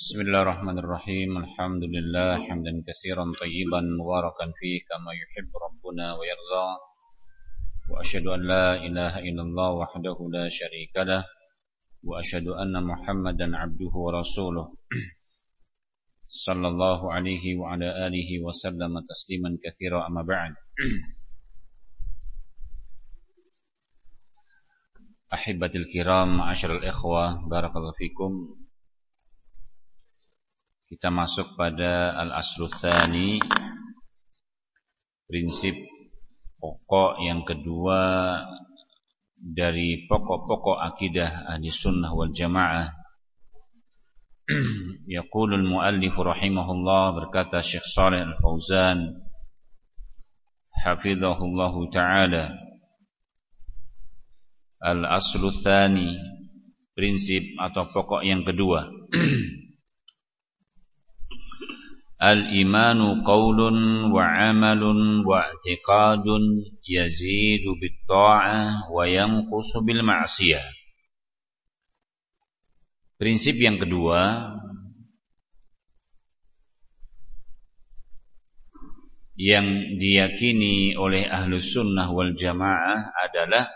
بسم الله الرحمن الرحيم الحمد لله حمدا كثيرا طيبا مباركا فيه كما يحب ربنا ويرضى وأشهد أن لا إله إلا الله وحده لا شريك له وأشهد أن محمدا عبده ورسوله صلى الله عليه وعلى آله وسلم تسليما كثيرا أما بعد أحبة الكرام عشر الإخوة بارك الله فيكم Kita masuk pada al-aslu tsani prinsip pokok yang kedua dari pokok-pokok akidah ahli sunnah wal jamaah. Yaqulu al-muallif rahimahullah berkata Syekh Saleh Al-Fauzan hafizahullah taala. Al-aslu tsani prinsip atau pokok yang kedua الإيمان قول وعمل واعتقاد يزيد بالطاعة وينقص بالمعصية Prinsip yang kedua yang diyakini oleh ahlu sunnah wal jamaah adalah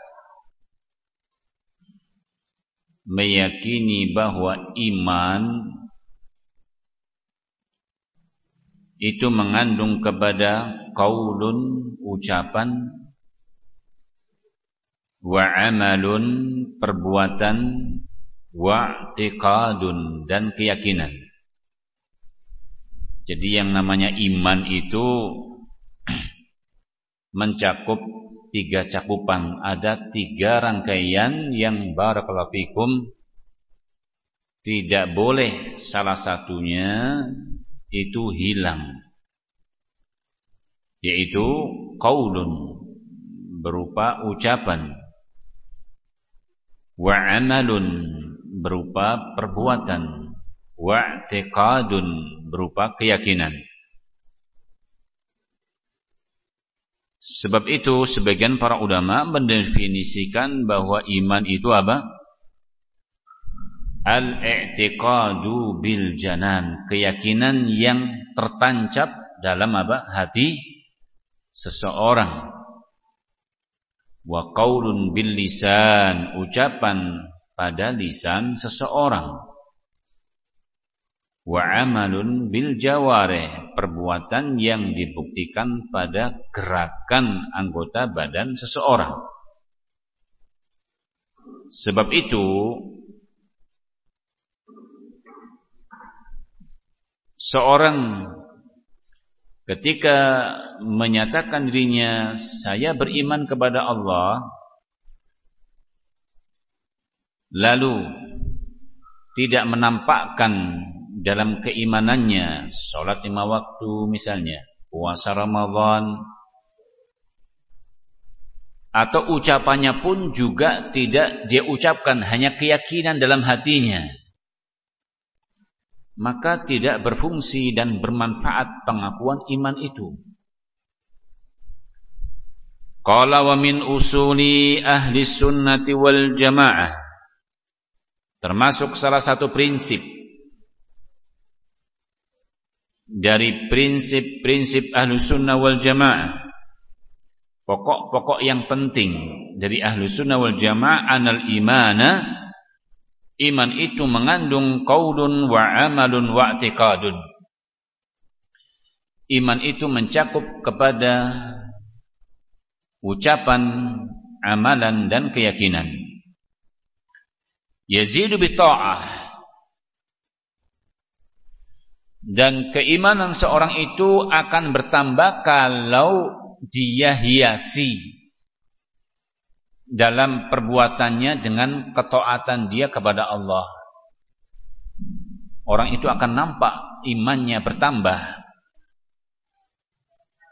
meyakini bahwa iman itu mengandung kepada qaulun ucapan wa amalun perbuatan wa i'tiqadun dan keyakinan. Jadi yang namanya iman itu mencakup tiga cakupan. Ada tiga rangkaian yang barakallahu fikum tidak boleh salah satunya itu hilang. Yaitu qaulun berupa ucapan. Wa amalun berupa perbuatan. Wa i'tiqadun berupa keyakinan. Sebab itu sebagian para ulama mendefinisikan bahwa iman itu apa? Al-i'tiqadu bil janan, keyakinan yang tertancap dalam apa? hati seseorang. Wa qaulun bil lisan, ucapan pada lisan seseorang. Wa amalun bil jawarih, perbuatan yang dibuktikan pada gerakan anggota badan seseorang. Sebab itu seorang ketika menyatakan dirinya saya beriman kepada Allah lalu tidak menampakkan dalam keimanannya sholat lima waktu misalnya puasa Ramadan atau ucapannya pun juga tidak dia ucapkan hanya keyakinan dalam hatinya maka tidak berfungsi dan bermanfaat pengakuan iman itu. Qala wa min usuli ahli sunnati wal jamaah. Termasuk salah satu prinsip. Dari prinsip-prinsip ahli sunnah wal jamaah. Pokok-pokok yang penting dari ahli sunnah wal jamaah anal imana iman itu mengandung qaulun wa amalun wa i'tiqadun. Iman itu mencakup kepada ucapan, amalan dan keyakinan. Yazidu bi ta'ah. Dan keimanan seorang itu akan bertambah kalau dia hiasi dalam perbuatannya dengan ketaatan dia kepada Allah. Orang itu akan nampak imannya bertambah.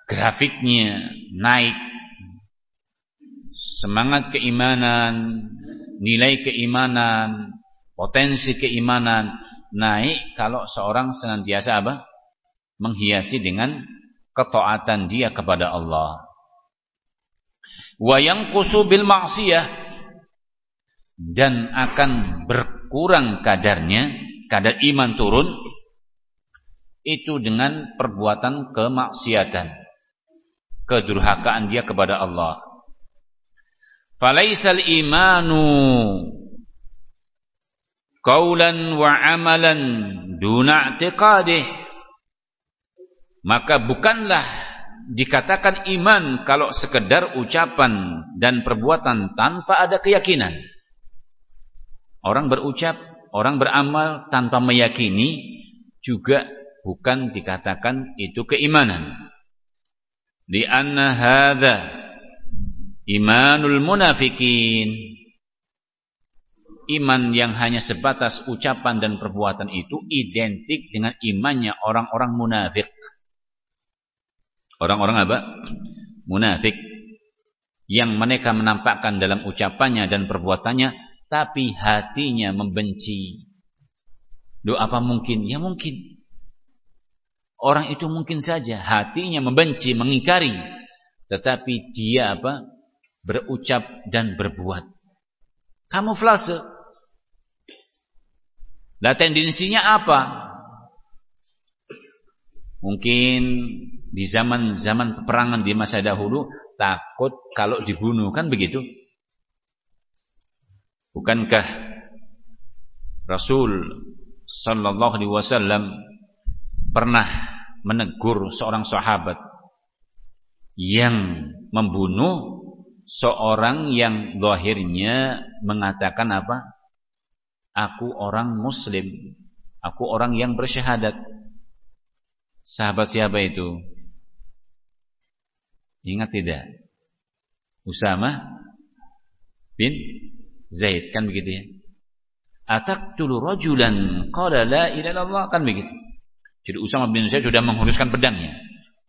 Grafiknya naik. Semangat keimanan, nilai keimanan, potensi keimanan naik kalau seorang senantiasa apa? Menghiasi dengan ketaatan dia kepada Allah wa yanqusu bil ma'siyah. Dan akan berkurang kadarnya kadar iman turun itu dengan perbuatan kemaksiatan. Kedurhakaan dia kepada Allah. Falaisal imanu qaulan wa amalan duna i'tiqadih. Maka bukanlah dikatakan iman kalau sekedar ucapan dan perbuatan tanpa ada keyakinan. Orang berucap orang beramal tanpa meyakini juga bukan dikatakan itu keimanan. Di anna hadza imanul munafikin. Iman yang hanya sebatas ucapan dan perbuatan itu identik dengan imannya orang-orang munafik. Orang-orang apa? Munafik. Yang mereka menampakkan dalam ucapannya dan perbuatannya, tapi hatinya membenci. Doa apa mungkin? Ya mungkin. Orang itu mungkin saja hatinya membenci, mengingkari, tetapi dia apa? Berucap dan berbuat kamuflase. Lah tendensinya apa? Mungkin di zaman-zaman peperangan di masa dahulu takut kalau dibunuh kan begitu? Bukankah Rasul sallallahu alaihi wasallam pernah menegur seorang sahabat yang membunuh seorang yang zahirnya mengatakan apa? Aku orang muslim. Aku orang yang bersyahadat. Sahabat siapa itu? Ingat tidak? Usama bin Zaid kan begitu ya? Ataqtulu rajulan qala la ilaha illallah kan begitu. Jadi Usama bin Zaid sudah menghunuskan pedangnya.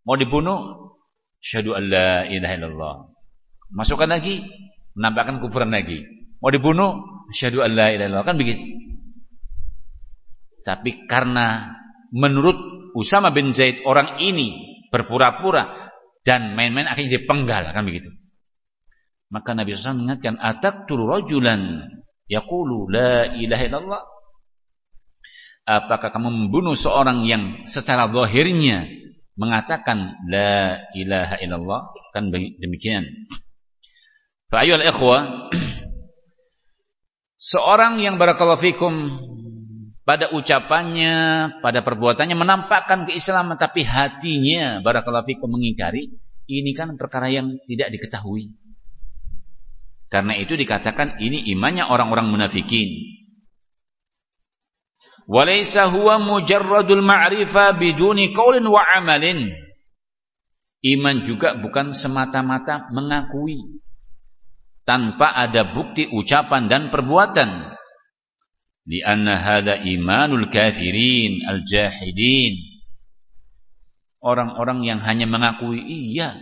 Mau dibunuh? La ilaha illallah. Masukkan lagi, menampakkan kufuran lagi. Mau dibunuh, syahadu an la ilaha kan begitu. Tapi karena menurut Usama bin Zaid orang ini berpura-pura dan main-main akhirnya dipenggal kan begitu. Maka Nabi SAW mengingatkan ataqtulu rajulan yaqulu la ilaha illallah Apakah kamu membunuh seorang yang secara zahirnya mengatakan la ilaha illallah? Kan demikian. Fa'ayuhal ikhwa Seorang yang barakallahu fikum pada ucapannya, pada perbuatannya menampakkan keislaman tapi hatinya barakallahu fikum mengingkari, ini kan perkara yang tidak diketahui. Karena itu dikatakan ini imannya orang-orang munafikin. Walaysa huwa mujarradul ma'rifah biduni qaulin wa amalin. Iman juga bukan semata-mata mengakui tanpa ada bukti ucapan dan perbuatan. Anna hadza imanul kafirin al-jahidin. Orang-orang yang hanya mengakui iya,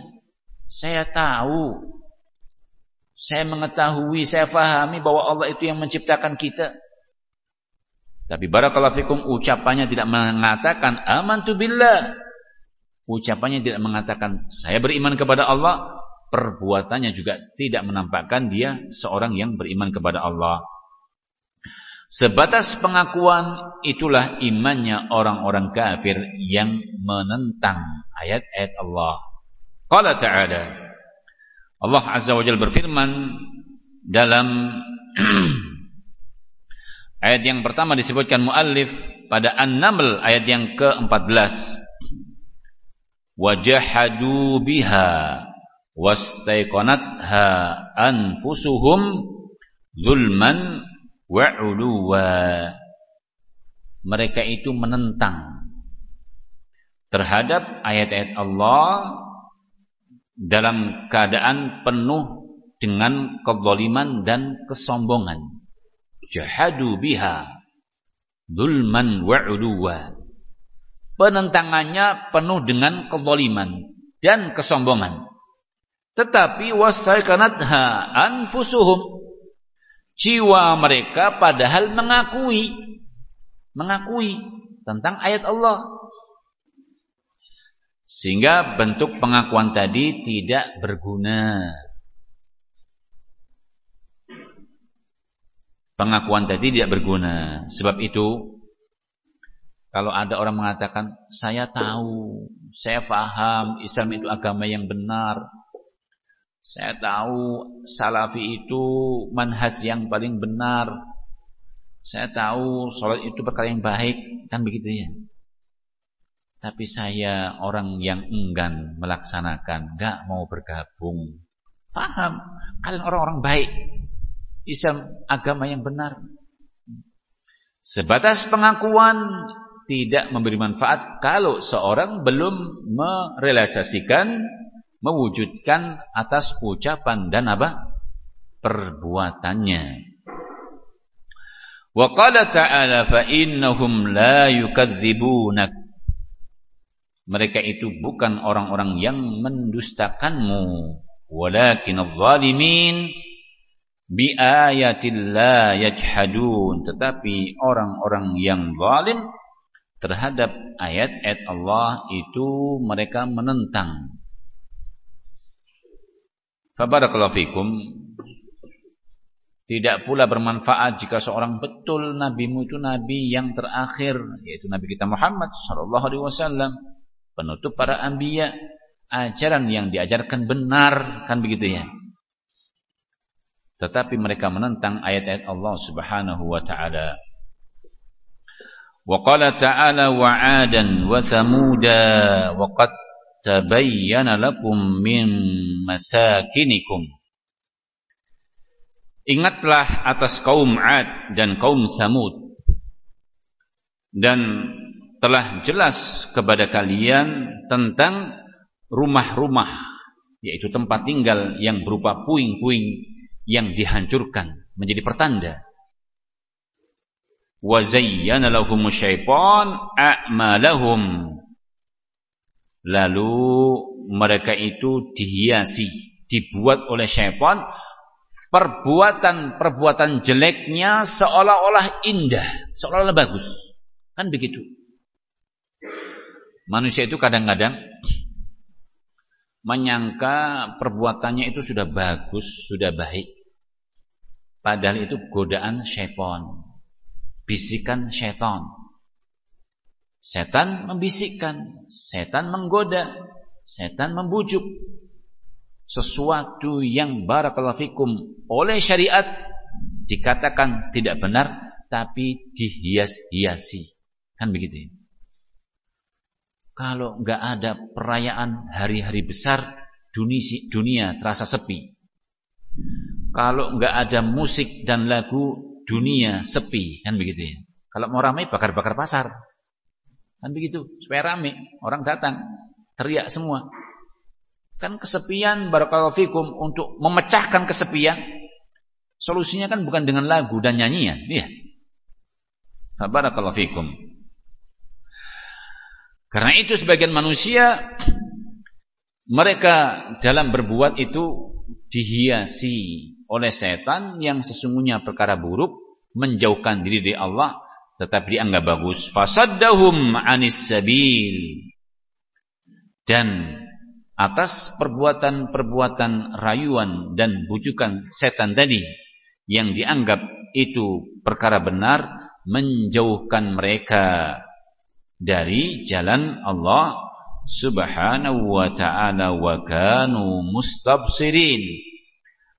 saya tahu. Saya mengetahui, saya fahami bahwa Allah itu yang menciptakan kita. Tapi barakallahu fikum ucapannya tidak mengatakan amantu billah. Ucapannya tidak mengatakan saya beriman kepada Allah, perbuatannya juga tidak menampakkan dia seorang yang beriman kepada Allah. Sebatas pengakuan itulah imannya orang-orang kafir yang menentang ayat-ayat Allah. Qala ta'ala Allah Azza wa Jalla berfirman dalam ayat yang pertama disebutkan muallif pada An-Naml ayat yang ke-14. Wajahadu biha wastaiqanatha anfusuhum zulman wa uluwa mereka itu menentang terhadap ayat-ayat Allah dalam keadaan penuh dengan kezaliman dan kesombongan. Jahadu biha zulman wa uluwa penentangannya penuh dengan kezaliman dan kesombongan. Tetapi wasaikanatha anfusuhum. Jiwa mereka padahal mengakui mengakui tentang ayat Allah. Sehingga bentuk pengakuan tadi tidak berguna. Pengakuan tadi tidak berguna. Sebab itu Kalau ada orang mengatakan, saya tahu, saya paham Islam itu agama yang benar. Saya tahu salafi itu manhaj yang paling benar. Saya tahu sholat itu perkara yang baik. Kan begitu ya. Tapi saya orang yang enggan melaksanakan. Gak mau bergabung. Paham. Kalian orang-orang baik. Islam agama yang benar. Sebatas pengakuan tidak memberi manfaat kalau seorang belum merealisasikan, mewujudkan atas ucapan dan apa? perbuatannya. Wa qala ta'ala fa innahum la yukadzibunak. Mereka itu bukan orang-orang yang mendustakanmu, walakin adh-dhalimin bi ayatillah yajhadun, tetapi orang-orang yang zalim terhadap ayat-ayat Allah itu mereka menentang. Fabarakallahu. Tidak pula bermanfaat jika seorang betul nabimu itu nabi yang terakhir yaitu nabi kita Muhammad sallallahu alaihi wasallam, penutup para anbiya, ajaran yang diajarkan benar kan begitu ya. Tetapi mereka menentang ayat-ayat Allah Subhanahu wa taala. Wa qala ta'ala wa 'adan wa thamuda wa qad tabayyana lakum min masakinikum. Ingatlah atas kaum Ad dan kaum Samud dan telah jelas kepada kalian tentang rumah-rumah yaitu tempat tinggal yang berupa puing-puing yang dihancurkan menjadi pertanda. Wa zayyana lahum syaitan a'malahum lalu mereka itu dihiasi dibuat oleh syaitan perbuatan-perbuatan jeleknya seolah-olah indah seolah-olah bagus. Kan begitu. Manusia itu kadang-kadang menyangka perbuatannya itu sudah bagus sudah baik. Padahal itu godaan syaitan bisikan setan. Setan membisikkan, setan menggoda, setan membujuk. Sesuatu yang barakallahu fikum oleh syariat dikatakan tidak benar tapi dihias-hiasi. Kan begitu ya? Kalau enggak ada perayaan hari-hari besar, dunia, dunia terasa sepi. Kalau enggak ada musik dan lagu, dunia sepi kan begitu ya. Kalau mau ramai bakar-bakar pasar. Kan begitu, supaya ramai, orang datang, teriak semua. Kan kesepian barakallahu fikum untuk memecahkan kesepian. Solusinya kan bukan dengan lagu dan nyanyian, iya. Barakallahu fikum. Karena itu sebagian manusia mereka dalam berbuat itu dihiasi oleh setan yang sesungguhnya perkara buruk menjauhkan diri dari Allah tetapi dianggap bagus. Fasaddahum anis sabil. Dan atas perbuatan-perbuatan rayuan dan bujukan setan tadi yang dianggap itu perkara benar menjauhkan mereka dari jalan Allah subhanahu wa ta'ala wa kanu mustabsirin.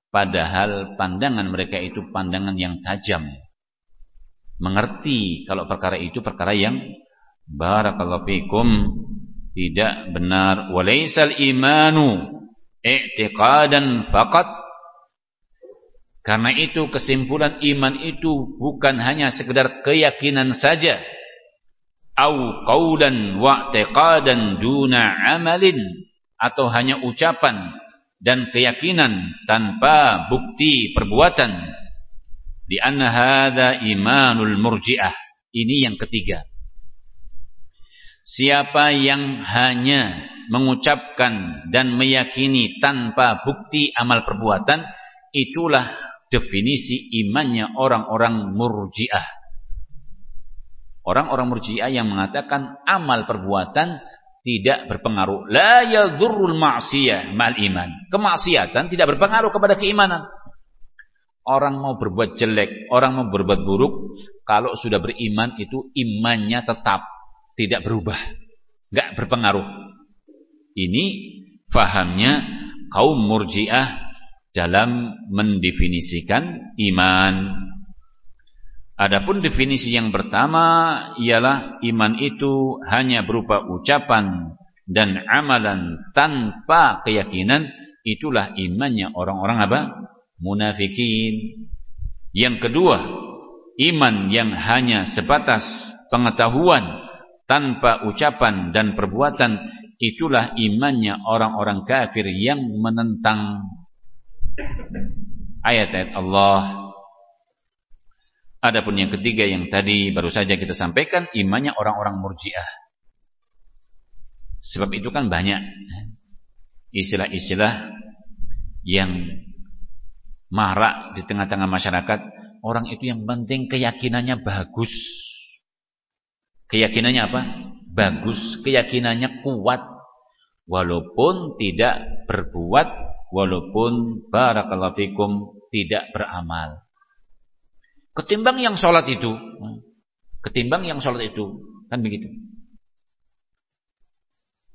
Padahal pandangan mereka itu pandangan yang tajam. Mengerti kalau perkara itu perkara yang barakallahu fikum tidak benar. Walaisal imanu i'tiqadan faqat karena itu kesimpulan iman itu bukan hanya sekedar keyakinan saja. Au qaulan wa i'tiqadan duna amalin atau hanya ucapan dan keyakinan tanpa bukti perbuatan di anna hadza imanul murji'ah ini yang ketiga siapa yang hanya mengucapkan dan meyakini tanpa bukti amal perbuatan itulah definisi imannya orang-orang murji'ah orang-orang murji'ah yang mengatakan amal perbuatan tidak berpengaruh. La yadhurrul ma'siyah mal iman. Kemaksiatan tidak berpengaruh kepada keimanan. Orang mau berbuat jelek, orang mau berbuat buruk, kalau sudah beriman itu imannya tetap. tidak berubah, nggak berpengaruh. Ini fahamnya kaum murjiah dalam mendefinisikan iman. Adapun definisi yang pertama ialah iman itu hanya berupa ucapan dan amalan tanpa keyakinan itulah imannya orang-orang apa? Munafikin. Yang kedua, iman yang hanya sebatas pengetahuan tanpa ucapan dan perbuatan itulah imannya orang-orang kafir yang menentang ayat-ayat Allah. Adapun yang ketiga yang tadi baru saja kita sampaikan imannya orang-orang murjiah. Sebab itu kan banyak istilah-istilah yang marak di tengah-tengah masyarakat. Orang itu yang penting keyakinannya bagus. Keyakinannya apa? Bagus. Keyakinannya kuat. Walaupun tidak berbuat walaupun barakallahu fikum tidak beramal. Ketimbang yang sholat itu, ketimbang yang sholat itu, kan begitu.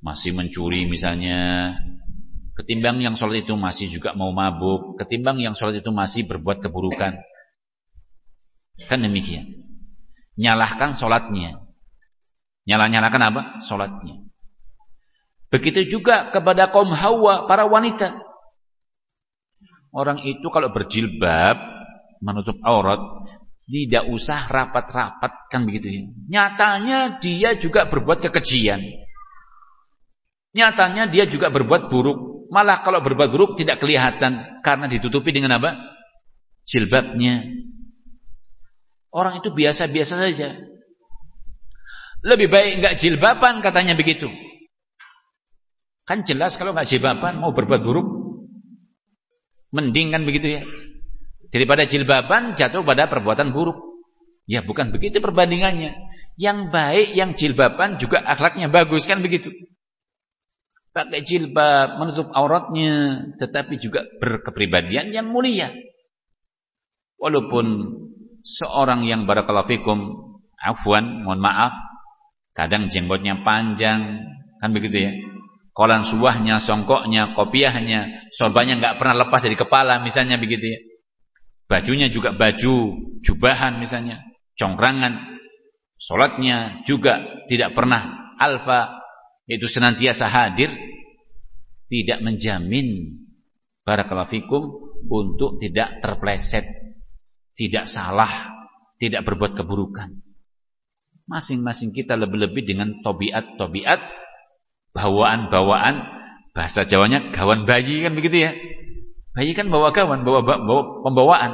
Masih mencuri misalnya, ketimbang yang sholat itu masih juga mau mabuk, ketimbang yang sholat itu masih berbuat keburukan. Kan demikian. Nyalahkan sholatnya. Nyalah-nyalahkan apa? Sholatnya. Begitu juga kepada kaum hawa, para wanita. Orang itu kalau berjilbab menutup aurat tidak usah rapat-rapat kan begitu ya. Nyatanya dia juga berbuat kekejian. Nyatanya dia juga berbuat buruk. Malah kalau berbuat buruk tidak kelihatan karena ditutupi dengan apa? Jilbabnya. Orang itu biasa-biasa saja. Lebih baik enggak jilbaban katanya begitu. Kan jelas kalau enggak jilbaban mau berbuat buruk Mending kan begitu ya. Daripada jilbaban jatuh pada perbuatan buruk. Ya bukan begitu perbandingannya. Yang baik yang jilbaban juga akhlaknya bagus kan begitu. Pakai jilbab menutup auratnya tetapi juga berkepribadian yang mulia. Walaupun seorang yang barakallahu fikum afwan, mohon maaf, kadang jenggotnya panjang, kan begitu ya kolan suahnya, songkoknya, kopiahnya, sorbannya nggak pernah lepas dari kepala misalnya begitu ya. Bajunya juga baju jubahan misalnya, congkrangan. Salatnya juga tidak pernah alfa itu senantiasa hadir tidak menjamin barakallahu fikum untuk tidak terpleset, tidak salah, tidak berbuat keburukan. Masing-masing kita lebih-lebih dengan tobiat-tobiat bawaan-bawaan bahasa Jawanya gawan bayi kan begitu ya. Bayi kan bawa gawan, bawa, bawa pembawaan.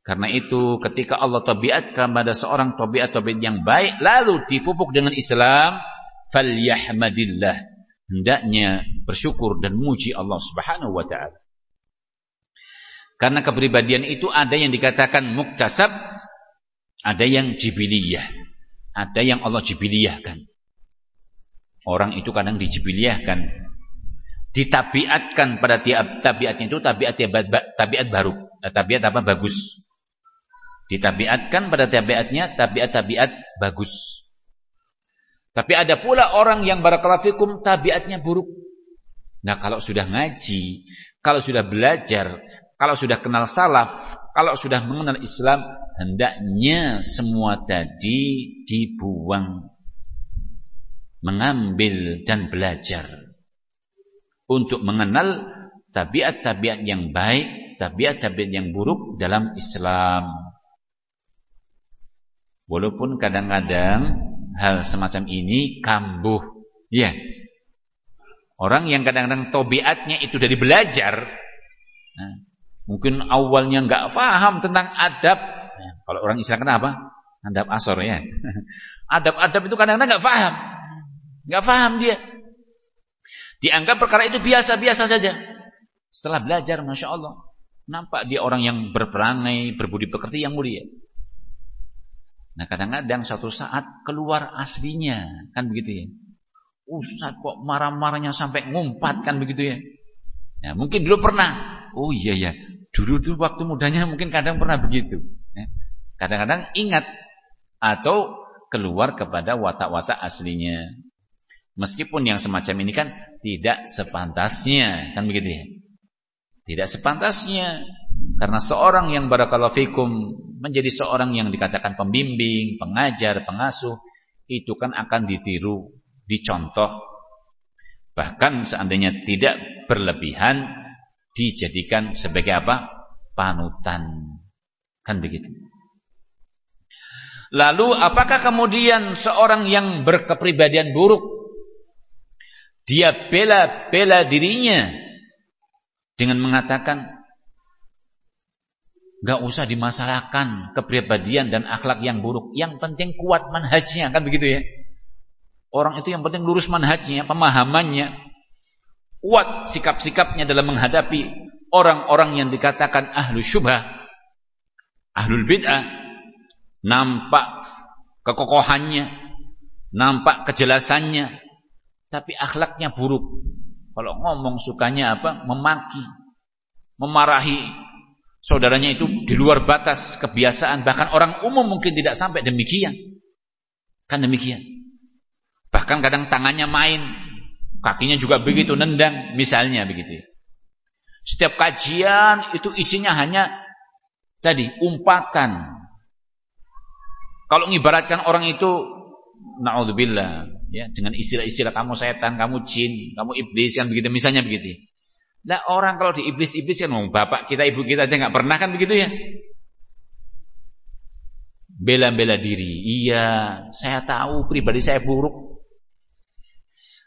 Karena itu ketika Allah tabiatkan pada seorang tabiat-tabiat yang baik lalu dipupuk dengan Islam, falyahmadillah. Hendaknya bersyukur dan muji Allah Subhanahu wa taala. Karena kepribadian itu ada yang dikatakan muktasab, ada yang jibiliyah. Ada yang Allah jibiliyahkan. Orang itu kadang dijibiliahkan, ditabiatkan pada tiap tabiatnya itu tabiat tabiat baru, eh, tabiat apa bagus. Ditabiatkan pada tabiatnya tabiat-tabiat bagus. Tapi ada pula orang yang barakallahu tabiatnya buruk. Nah, kalau sudah ngaji, kalau sudah belajar, kalau sudah kenal salaf, kalau sudah mengenal Islam, hendaknya semua tadi dibuang mengambil dan belajar untuk mengenal tabiat-tabiat yang baik, tabiat-tabiat yang buruk dalam Islam. Walaupun kadang-kadang hal semacam ini kambuh. Ya. Orang yang kadang-kadang tabiatnya itu dari belajar. Nah, mungkin awalnya enggak paham tentang adab. Nah, kalau orang Islam kenapa? Adab asor ya. Adab-adab itu kadang-kadang enggak paham. Nggak paham dia. Dianggap perkara itu biasa-biasa saja. Setelah belajar, Masya Allah. Nampak dia orang yang berperangai, berbudi pekerti yang mulia. Nah kadang-kadang suatu saat keluar aslinya. Kan begitu ya. Ustaz kok marah-marahnya sampai ngumpat kan begitu ya. Ya mungkin dulu pernah. Oh iya ya. Dulu tuh waktu mudanya mungkin kadang pernah begitu. Ya. Kadang-kadang ingat. Atau keluar kepada watak-watak aslinya. Meskipun yang semacam ini kan tidak sepantasnya, kan begitu ya? Tidak sepantasnya. Karena seorang yang barakallahu fikum menjadi seorang yang dikatakan pembimbing, pengajar, pengasuh, itu kan akan ditiru, dicontoh. Bahkan seandainya tidak berlebihan, dijadikan sebagai apa? Panutan. Kan begitu. Lalu apakah kemudian seorang yang berkepribadian buruk dia bela-bela dirinya dengan mengatakan Gak usah dimasalahkan kepribadian dan akhlak yang buruk. Yang penting kuat manhajnya, kan begitu ya? Orang itu yang penting lurus manhajnya, pemahamannya. Kuat sikap-sikapnya dalam menghadapi orang-orang yang dikatakan ahlu syubhah, ahlul bid'ah. Nampak kekokohannya, nampak kejelasannya, tapi akhlaknya buruk. Kalau ngomong sukanya apa? Memaki, memarahi. Saudaranya itu di luar batas kebiasaan. Bahkan orang umum mungkin tidak sampai demikian. Kan demikian. Bahkan kadang tangannya main kakinya juga begitu nendang misalnya begitu setiap kajian itu isinya hanya tadi umpatan. Kalau mengibaratkan orang itu naudzubillah ya dengan istilah-istilah kamu setan kamu jin kamu iblis kan begitu misalnya begitu Nah orang kalau di iblis-iblis kan, bapak kita, ibu kita aja nggak pernah kan begitu ya? Bela-bela diri. Iya, saya tahu pribadi saya buruk.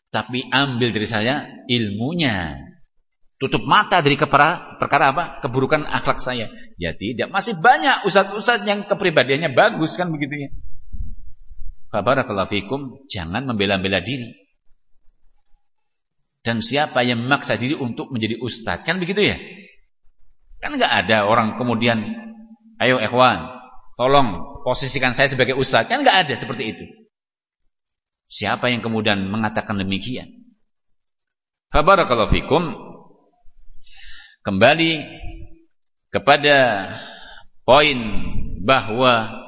Tapi ambil dari saya ilmunya. Tutup mata dari kepera, perkara apa? Keburukan akhlak saya. Ya tidak. Masih banyak ustadz-ustadz yang kepribadiannya bagus kan begitu ya. Fabarakallahu fikum. Jangan membela-bela diri. Dan siapa yang memaksa diri untuk menjadi ustadz? Kan begitu ya? Kan nggak ada orang kemudian, ayo ikhwan, tolong posisikan saya sebagai ustadz. Kan nggak ada seperti itu. Siapa yang kemudian mengatakan demikian? Fabarakallahu fikum. Kembali kepada poin bahwa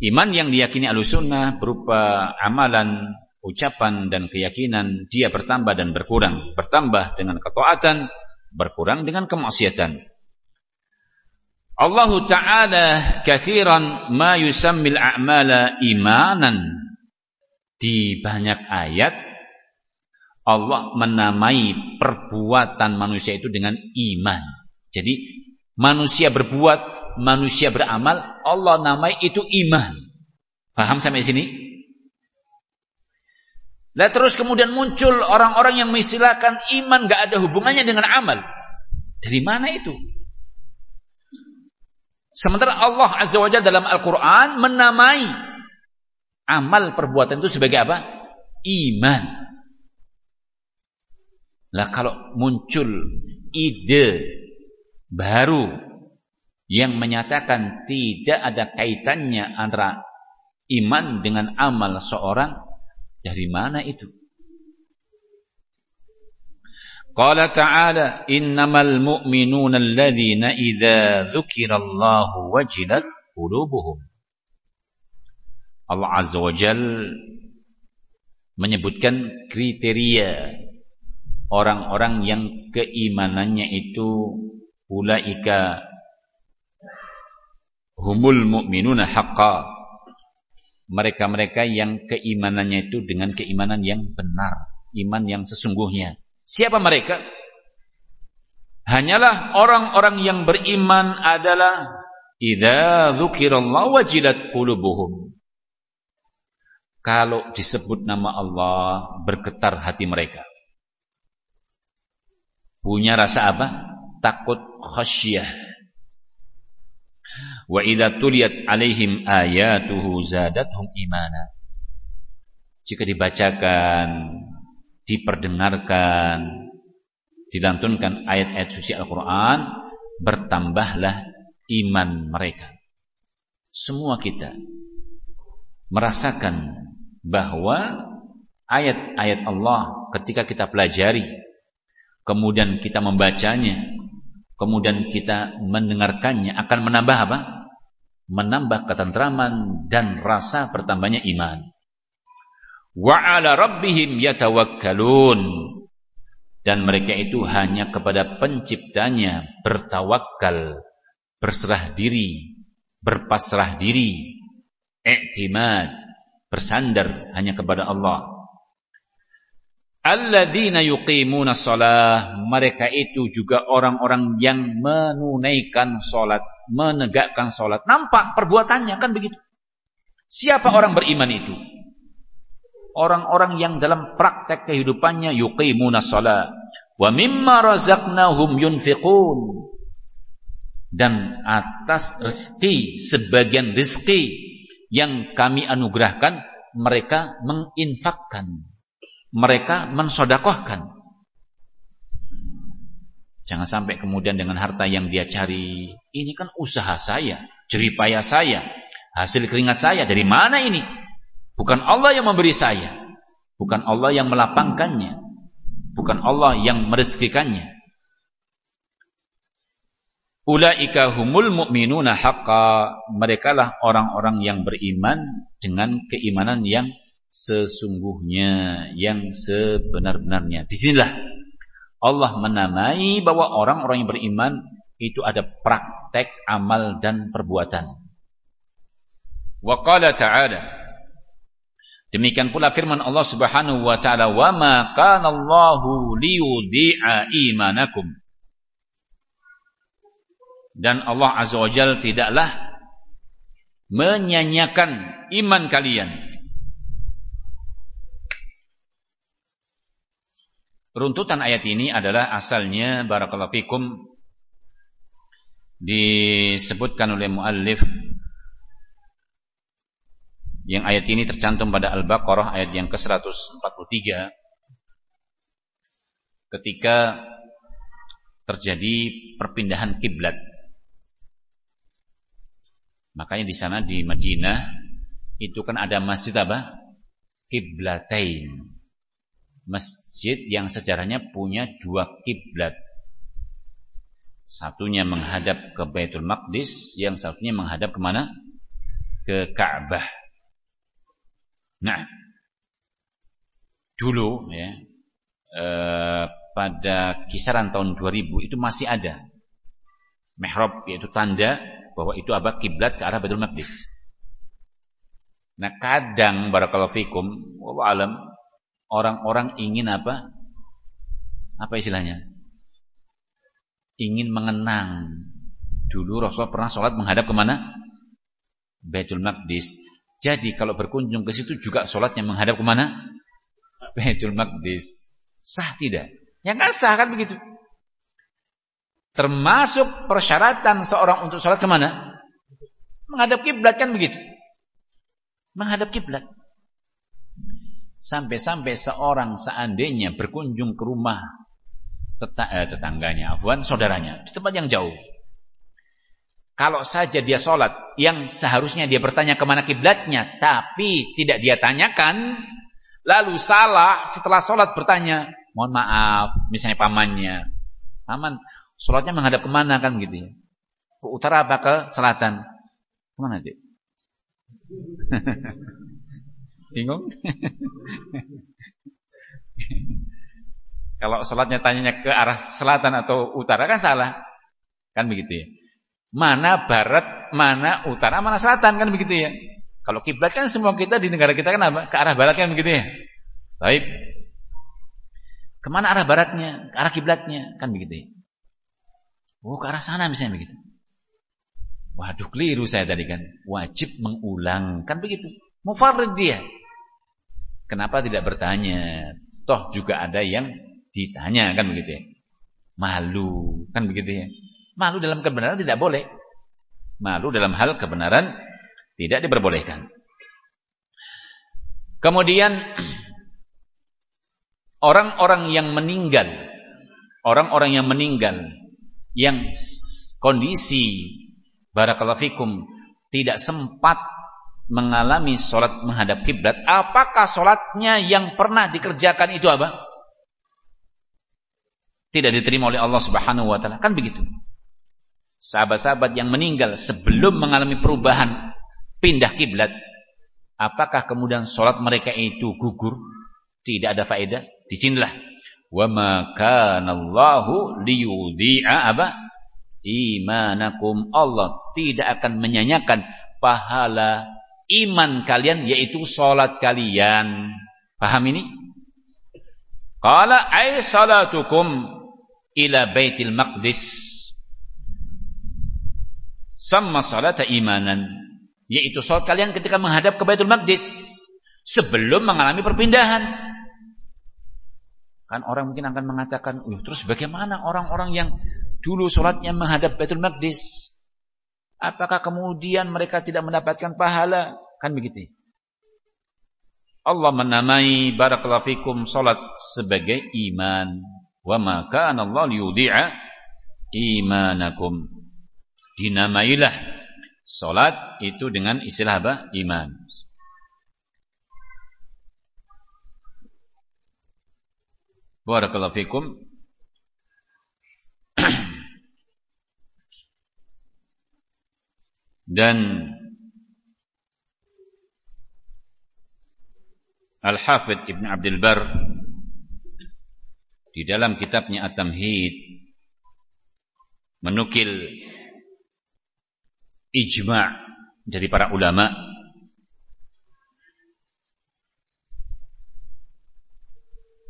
iman yang diyakini alusunnah berupa amalan ucapan dan keyakinan dia bertambah dan berkurang, bertambah dengan ketaatan, berkurang dengan kemaksiatan. Allah Ta'ala kathiran ma yusammil a'mala imanan. Di banyak ayat Allah menamai perbuatan manusia itu dengan iman. Jadi manusia berbuat, manusia beramal, Allah namai itu iman. Paham sampai sini? Lah terus kemudian muncul orang-orang yang mengistilahkan iman gak ada hubungannya dengan amal. Dari mana itu? Sementara Allah Azza wa Jalla dalam Al-Quran menamai amal perbuatan itu sebagai apa? Iman. Lah kalau muncul ide baru yang menyatakan tidak ada kaitannya antara iman dengan amal seorang dari mana itu? Qala ta'ala innamal mu'minuna alladhina idza dzukirallahu wajilat qulubuhum. Allah Azza wa Jal menyebutkan kriteria orang-orang yang keimanannya itu ulaika humul mu'minuna haqqan mereka-mereka yang keimanannya itu dengan keimanan yang benar, iman yang sesungguhnya. Siapa mereka? Hanyalah orang-orang yang beriman adalah idza dzukirallahu wajilat qulubuhum. Kalau disebut nama Allah, bergetar hati mereka. Punya rasa apa? Takut khasyah Wa idza tuliyat alaihim ayatuhu zadatuhum imana. Jika dibacakan, diperdengarkan, dilantunkan ayat-ayat suci Al-Qur'an, bertambahlah iman mereka. Semua kita merasakan bahwa ayat-ayat Allah ketika kita pelajari, kemudian kita membacanya, kemudian kita mendengarkannya akan menambah apa? Menambah ketentraman dan rasa bertambahnya iman. Wa 'ala rabbihim yatawakkalun. Dan mereka itu hanya kepada penciptanya bertawakal, berserah diri, berpasrah diri, i'timad, bersandar hanya kepada Allah. Alladzina yuqimuna shalah, mereka itu juga orang-orang yang menunaikan salat, menegakkan salat. Nampak perbuatannya kan begitu. Siapa orang beriman itu? orang-orang yang dalam praktek kehidupannya yuqimuna shalah wa mimma razaqnahum yunfiqun dan atas rezeki sebagian rezeki yang kami anugerahkan mereka menginfakkan mereka mensodakohkan jangan sampai kemudian dengan harta yang dia cari ini kan usaha saya jeripaya saya hasil keringat saya dari mana ini Bukan Allah yang memberi saya. Bukan Allah yang melapangkannya. Bukan Allah yang merezekikannya. Ulaika humul mu'minuna haqqa. Mereka lah orang-orang yang beriman dengan keimanan yang sesungguhnya, yang sebenar-benarnya. Di sinilah Allah menamai bahwa orang-orang yang beriman itu ada praktek amal dan perbuatan. Wa qala ta'ala Demikian pula firman Allah Subhanahu wa taala, "Wa ma kana Allahu liyudhi'a imanakum." Dan Allah Azza wa Jalla tidaklah menyanyiakan iman kalian. Runtutan ayat ini adalah asalnya barakallahu fikum disebutkan oleh muallif yang ayat ini tercantum pada Al-Baqarah ayat yang ke-143 ketika terjadi perpindahan kiblat. Makanya di sana di Madinah itu kan ada masjid apa? Kiblatain. Masjid yang sejarahnya punya dua kiblat. Satunya menghadap ke Baitul Maqdis, yang satunya menghadap ke mana? Ke Ka'bah. Nah, dulu ya eh, pada kisaran tahun 2000 itu masih ada mihrab yaitu tanda bahwa itu abad kiblat ke arah Baitul Maqdis. Nah, kadang barakallahu fikum alam orang-orang ingin apa? Apa istilahnya? Ingin mengenang. Dulu Rasulullah pernah sholat menghadap ke mana? Baitul Maqdis. Jadi kalau berkunjung ke situ juga sholatnya menghadap ke mana? Baitul Maqdis. Sah tidak? Ya nggak sah kan begitu. Termasuk persyaratan seorang untuk sholat ke mana? Menghadap kiblat kan begitu. Menghadap kiblat. Sampai-sampai seorang seandainya berkunjung ke rumah eh, tetangganya, afwan, saudaranya, di tempat yang jauh. Kalau saja dia sholat yang seharusnya dia bertanya ke mana kiblatnya, tapi tidak dia tanyakan, lalu salah setelah sholat bertanya, mohon maaf, misalnya pamannya, paman sholatnya menghadap ke mana kan gitu ya? Ke utara apa ke selatan? Ke mana dia? Bingung? Kalau sholatnya tanyanya ke arah selatan atau utara kan salah, kan begitu ya? Mana barat, mana utara, mana selatan kan begitu ya. Kalau kiblat kan semua kita di negara kita kan? Ke arah barat kan begitu ya. Baik. Ke mana arah baratnya? Ke arah kiblatnya kan begitu ya. Oh ke arah sana misalnya begitu. Waduh keliru saya tadi kan. Wajib mengulang kan begitu. Mufarrid dia. Kenapa tidak bertanya? Toh juga ada yang ditanya kan begitu ya. Malu kan begitu ya. Malu dalam kebenaran tidak boleh. Malu dalam hal kebenaran tidak diperbolehkan. Kemudian orang-orang yang meninggal, orang-orang yang meninggal yang kondisi barakallahu fikum tidak sempat mengalami sholat menghadap kiblat, apakah sholatnya yang pernah dikerjakan itu apa? Tidak diterima oleh Allah Subhanahu Wa Taala, kan begitu? sahabat-sahabat yang meninggal sebelum mengalami perubahan pindah kiblat, apakah kemudian sholat mereka itu gugur? Tidak ada faedah. Wa kana Allahu liyudhi'a apa? imanakum. Allah tidak akan menyanyikan pahala iman kalian yaitu salat kalian. Paham ini? Qala ay salatukum ila Baitil Maqdis. Sama salata imanan, yaitu salat kalian ketika menghadap ke Baitul Maqdis sebelum mengalami perpindahan. Kan orang mungkin akan mengatakan, "Uh, terus bagaimana orang-orang yang dulu sholatnya menghadap Baitul Maqdis? Apakah kemudian mereka tidak mendapatkan pahala?" Kan begitu. Allah menamai barakallahu fikum salat sebagai iman. Wa ma kana Allah liyudhi'a imanakum. Dinamailah salat itu dengan istilah apa? Iman. Barakallahu fikum. Dan Al-Hafidh Ibn Abdul Bar di dalam kitabnya At-Tamhid menukil ijma' dari para ulama.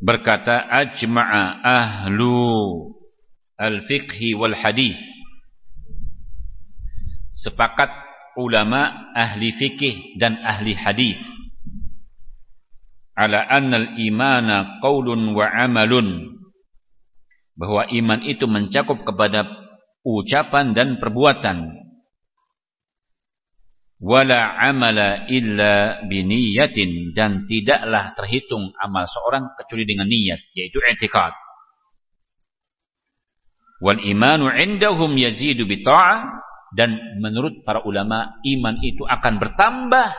Berkata ajma'a ahlu al-fiqhi wal hadis sepakat ulama ahli fikih dan ahli hadis. Ala anna al-imana qaulun wa amalun. Bahwa iman itu mencakup kepada ucapan dan perbuatan. Wala amala illa biniyatin. Dan tidaklah terhitung amal seorang kecuali dengan niat yaitu i'tikad wal imanu indahum yazidu bi dan menurut para ulama iman itu akan bertambah.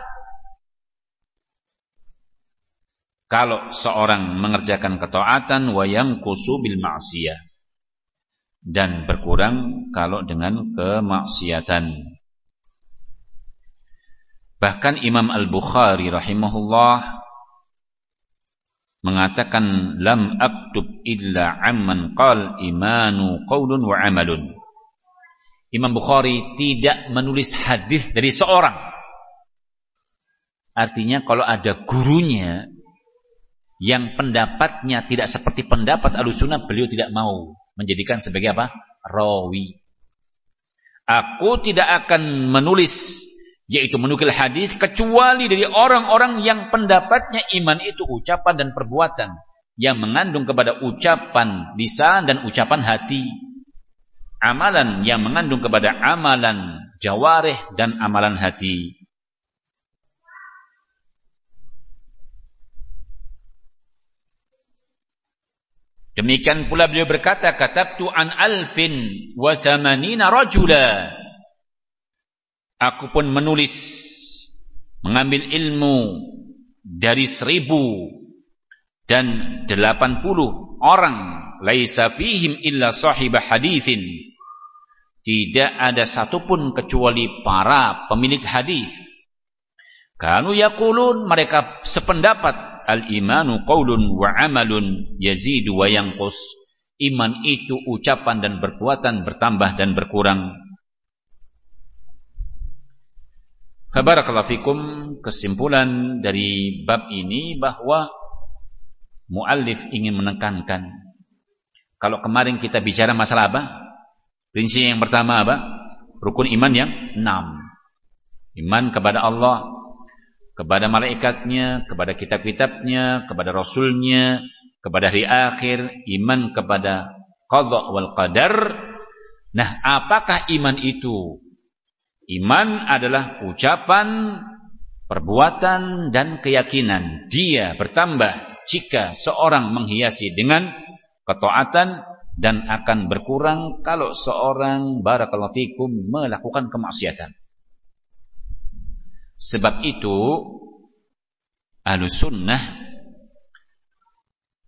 Kalau seorang mengerjakan ketaatan wa yanqusu bil ma'siyah. Dan berkurang kalau dengan kemaksiatan. Bahkan Imam Al-Bukhari rahimahullah mengatakan lam aktub illa amman qal imanu qaulun wa amalun. Imam Bukhari tidak menulis hadis dari seorang. Artinya kalau ada gurunya yang pendapatnya tidak seperti pendapat Ahlussunnah, beliau tidak mau menjadikan sebagai apa? rawi. Aku tidak akan menulis yaitu menukil hadis kecuali dari orang-orang yang pendapatnya iman itu ucapan dan perbuatan yang mengandung kepada ucapan lisan dan ucapan hati amalan yang mengandung kepada amalan jawareh dan amalan hati. Demikian pula beliau berkata katabtu an alfin wa thamanina rajula. Aku pun menulis mengambil ilmu dari seribu dan delapan puluh orang. Laisa fihim illa sahibah hadithin tidak ada satupun kecuali para pemilik hadis. Kanu yaqulun mereka sependapat al imanu qaulun wa amalun yazidu wa yanqus. Iman itu ucapan dan perbuatan bertambah dan berkurang. Barakallahu fikum kesimpulan dari bab ini bahwa muallif ingin menekankan kalau kemarin kita bicara masalah apa? Prinsip yang pertama apa? Rukun iman yang enam. Iman kepada Allah, kepada malaikatnya, kepada kitab-kitabnya, kepada rasulnya, kepada hari akhir, iman kepada qadha wal qadar. Nah, apakah iman itu Iman adalah ucapan, perbuatan dan keyakinan. Dia bertambah jika seorang menghiasi dengan ketaatan dan akan berkurang kalau seorang barakallahu fikum melakukan kemaksiatan. Sebab itu ahlu sunnah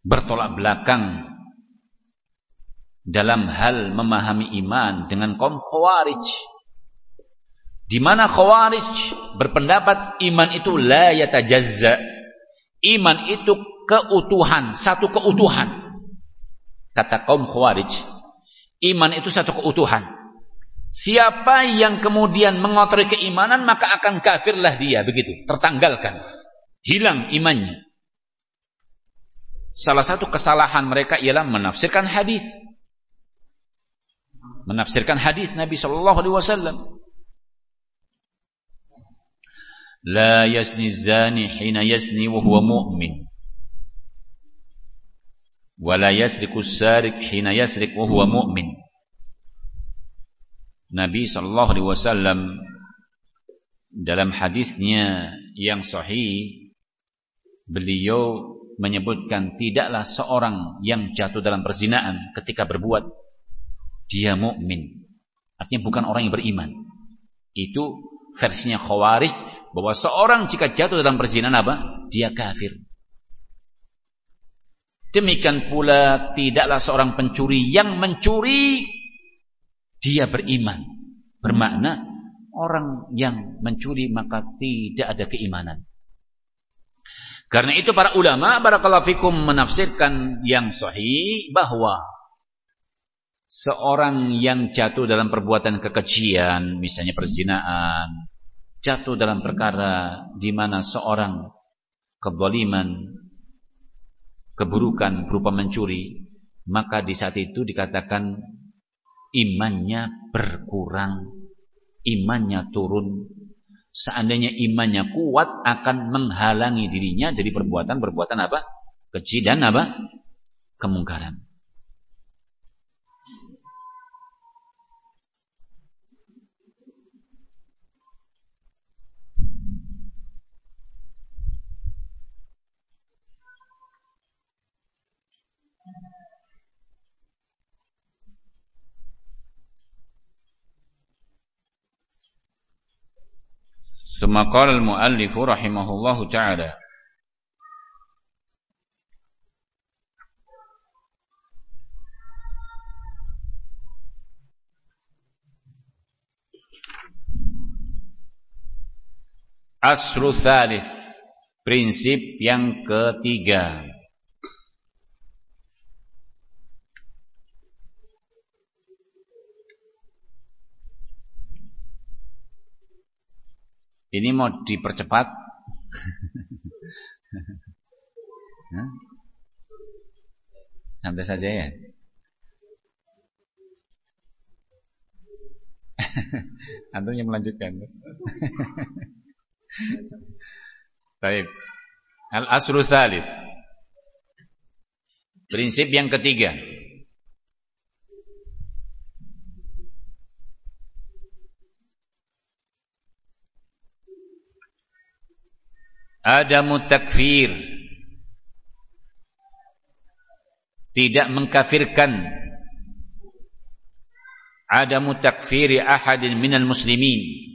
bertolak belakang dalam hal memahami iman dengan kaum khawarij. Di mana khawarij berpendapat iman itu la yatajazza. Iman itu keutuhan, satu keutuhan. Kata kaum khawarij, iman itu satu keutuhan. Siapa yang kemudian mengotori keimanan maka akan kafirlah dia begitu, tertanggalkan. Hilang imannya. Salah satu kesalahan mereka ialah menafsirkan hadis menafsirkan hadis Nabi sallallahu alaihi wasallam la yasni zani hina yasni wa huwa mu'min wa la yasriku sarik hina yasrik wa huwa mu'min Nabi sallallahu alaihi wasallam dalam hadisnya yang sahih beliau menyebutkan tidaklah seorang yang jatuh dalam perzinaan ketika berbuat dia mukmin. Artinya bukan orang yang beriman. Itu versinya Khawarij bahwa seorang jika jatuh dalam perzinahan apa? Dia kafir. Demikian pula tidaklah seorang pencuri yang mencuri dia beriman. Bermakna orang yang mencuri maka tidak ada keimanan. Karena itu para ulama barakallahu fikum menafsirkan yang sahih bahwa seorang yang jatuh dalam perbuatan kekejian, misalnya perzinaan, jatuh dalam perkara di mana seorang kezaliman, keburukan berupa mencuri, maka di saat itu dikatakan imannya berkurang, imannya turun. Seandainya imannya kuat akan menghalangi dirinya dari perbuatan-perbuatan apa? Keji dan apa? Kemungkaran. ثم قال المؤلف رحمه الله تعالى Asru thalith Prinsip yang ketiga Ini mau dipercepat. Santai saja ya. Antum yang melanjutkan. Baik. Al-asru. Prinsip yang ketiga. Ada mutakfir tidak mengkafirkan. Ada mutakfiri ahadin minal muslimin.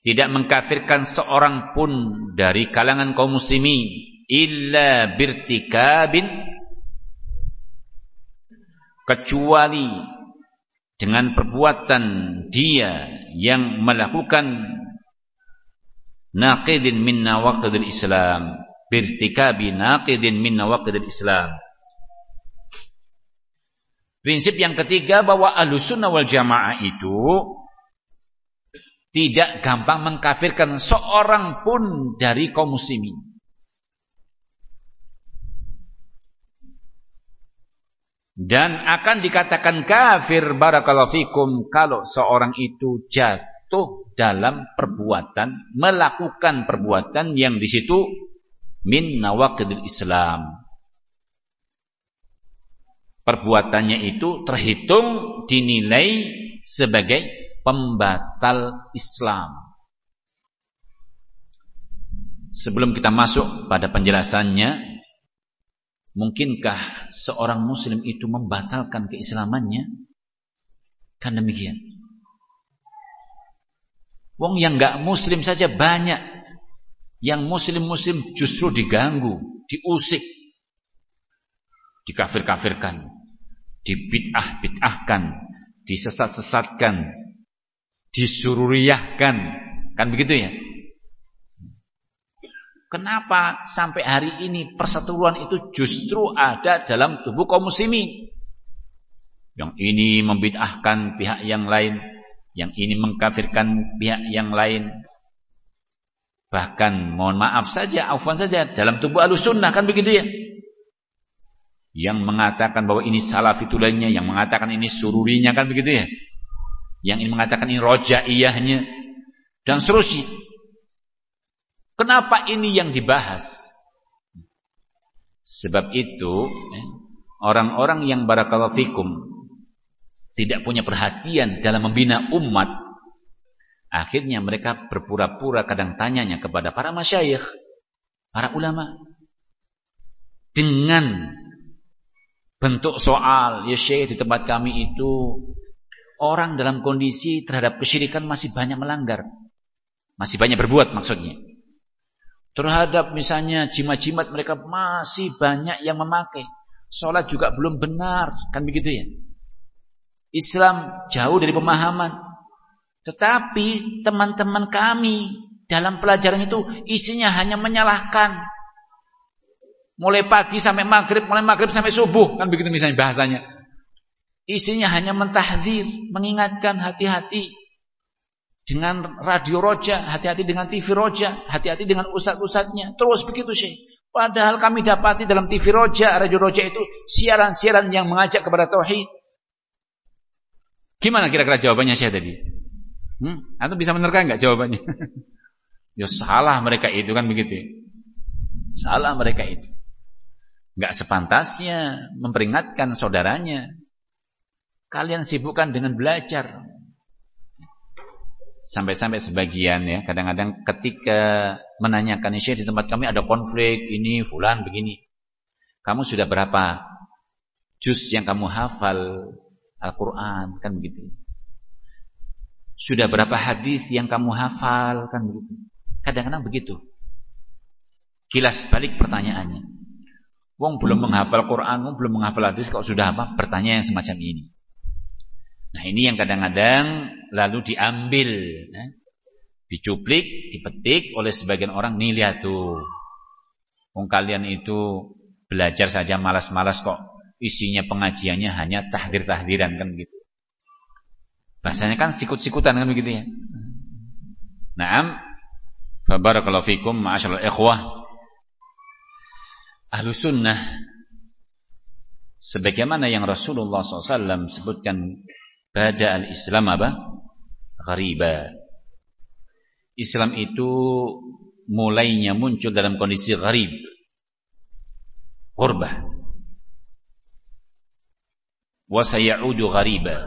Tidak mengkafirkan seorang pun dari kalangan kaum muslimin. Illa birtikabin. Kecuali dengan perbuatan dia yang melakukan naqidin min nawaqidil Islam birtikabi naqidin min nawaqidil Islam Prinsip yang ketiga bahwa Ahlussunnah wal Jamaah itu tidak gampang mengkafirkan seorang pun dari kaum muslimin. Dan akan dikatakan kafir barakallahu fikum kalau seorang itu jatuh dalam perbuatan, melakukan perbuatan yang di situ min nawaqidil Islam. Perbuatannya itu terhitung dinilai sebagai pembatal Islam. Sebelum kita masuk pada penjelasannya, mungkinkah seorang muslim itu membatalkan keislamannya? Kan demikian. Wong yang enggak muslim saja banyak. Yang muslim-muslim justru diganggu, diusik, dikafir-kafirkan. dibid'ah-bid'ahkan, disesat-sesatkan, disururiyahkan. Kan begitu ya? Kenapa sampai hari ini persatuan itu justru ada dalam tubuh kaum muslimin? Yang ini membid'ahkan pihak yang lain, yang ini mengkafirkan pihak yang lain. Bahkan mohon maaf saja, afwan saja dalam tubuh sunnah kan begitu ya? Yang mengatakan bahwa ini salafitulahnya, yang mengatakan ini sururinya kan begitu ya? Yang ini mengatakan ini rojaiyahnya dan seterusnya. Kenapa ini yang dibahas? Sebab itu eh, orang-orang yang barakallahu fikum tidak punya perhatian dalam membina umat akhirnya mereka berpura-pura kadang tanyanya kepada para masyayikh, para ulama dengan bentuk soal ya syekh di tempat kami itu orang dalam kondisi terhadap kesyirikan masih banyak melanggar masih banyak berbuat maksudnya Terhadap misalnya jimat-jimat mereka masih banyak yang memakai. Sholat juga belum benar. Kan begitu ya. Islam jauh dari pemahaman. Tetapi teman-teman kami dalam pelajaran itu isinya hanya menyalahkan. Mulai pagi sampai maghrib, mulai maghrib sampai subuh. Kan begitu misalnya bahasanya. Isinya hanya mentahdir, mengingatkan hati-hati dengan radio roja, hati-hati dengan TV roja, hati-hati dengan ustad-ustadnya. Terus begitu sih. Padahal kami dapati dalam TV roja, radio roja itu siaran-siaran yang mengajak kepada tauhid. Gimana kira-kira jawabannya saya tadi? Hmm? Atau bisa menerka nggak jawabannya? ya salah mereka itu kan begitu. Salah mereka itu. Nggak sepantasnya memperingatkan saudaranya. Kalian sibukkan dengan belajar. Sampai-sampai sebagian ya, kadang-kadang ketika menanyakan Syekh di tempat kami ada konflik ini fulan begini. Kamu sudah berapa juz yang kamu hafal Al-Qur'an kan begitu. Sudah berapa hadis yang kamu hafal kan begitu. Kadang-kadang begitu. Kilas balik pertanyaannya. Wong belum menghafal Quran, wong belum menghafal hadis kok sudah apa? Pertanyaan yang semacam ini. Nah ini yang kadang-kadang lalu diambil, ya. dicuplik, dipetik oleh sebagian orang. Nih lihat tuh, Wong kalian itu belajar saja malas-malas kok. Isinya pengajiannya hanya tahdir-tahdiran kan gitu. Bahasanya kan sikut-sikutan kan begitu ya. Naam. Fabarakallahu fikum ma'asyiral ikhwah. Ahlu sunnah sebagaimana yang Rasulullah SAW sebutkan pada al-Islam apa? Ghariba. Islam itu mulainya muncul dalam kondisi gharib. Qurbah. Wa sayaudu ghariba.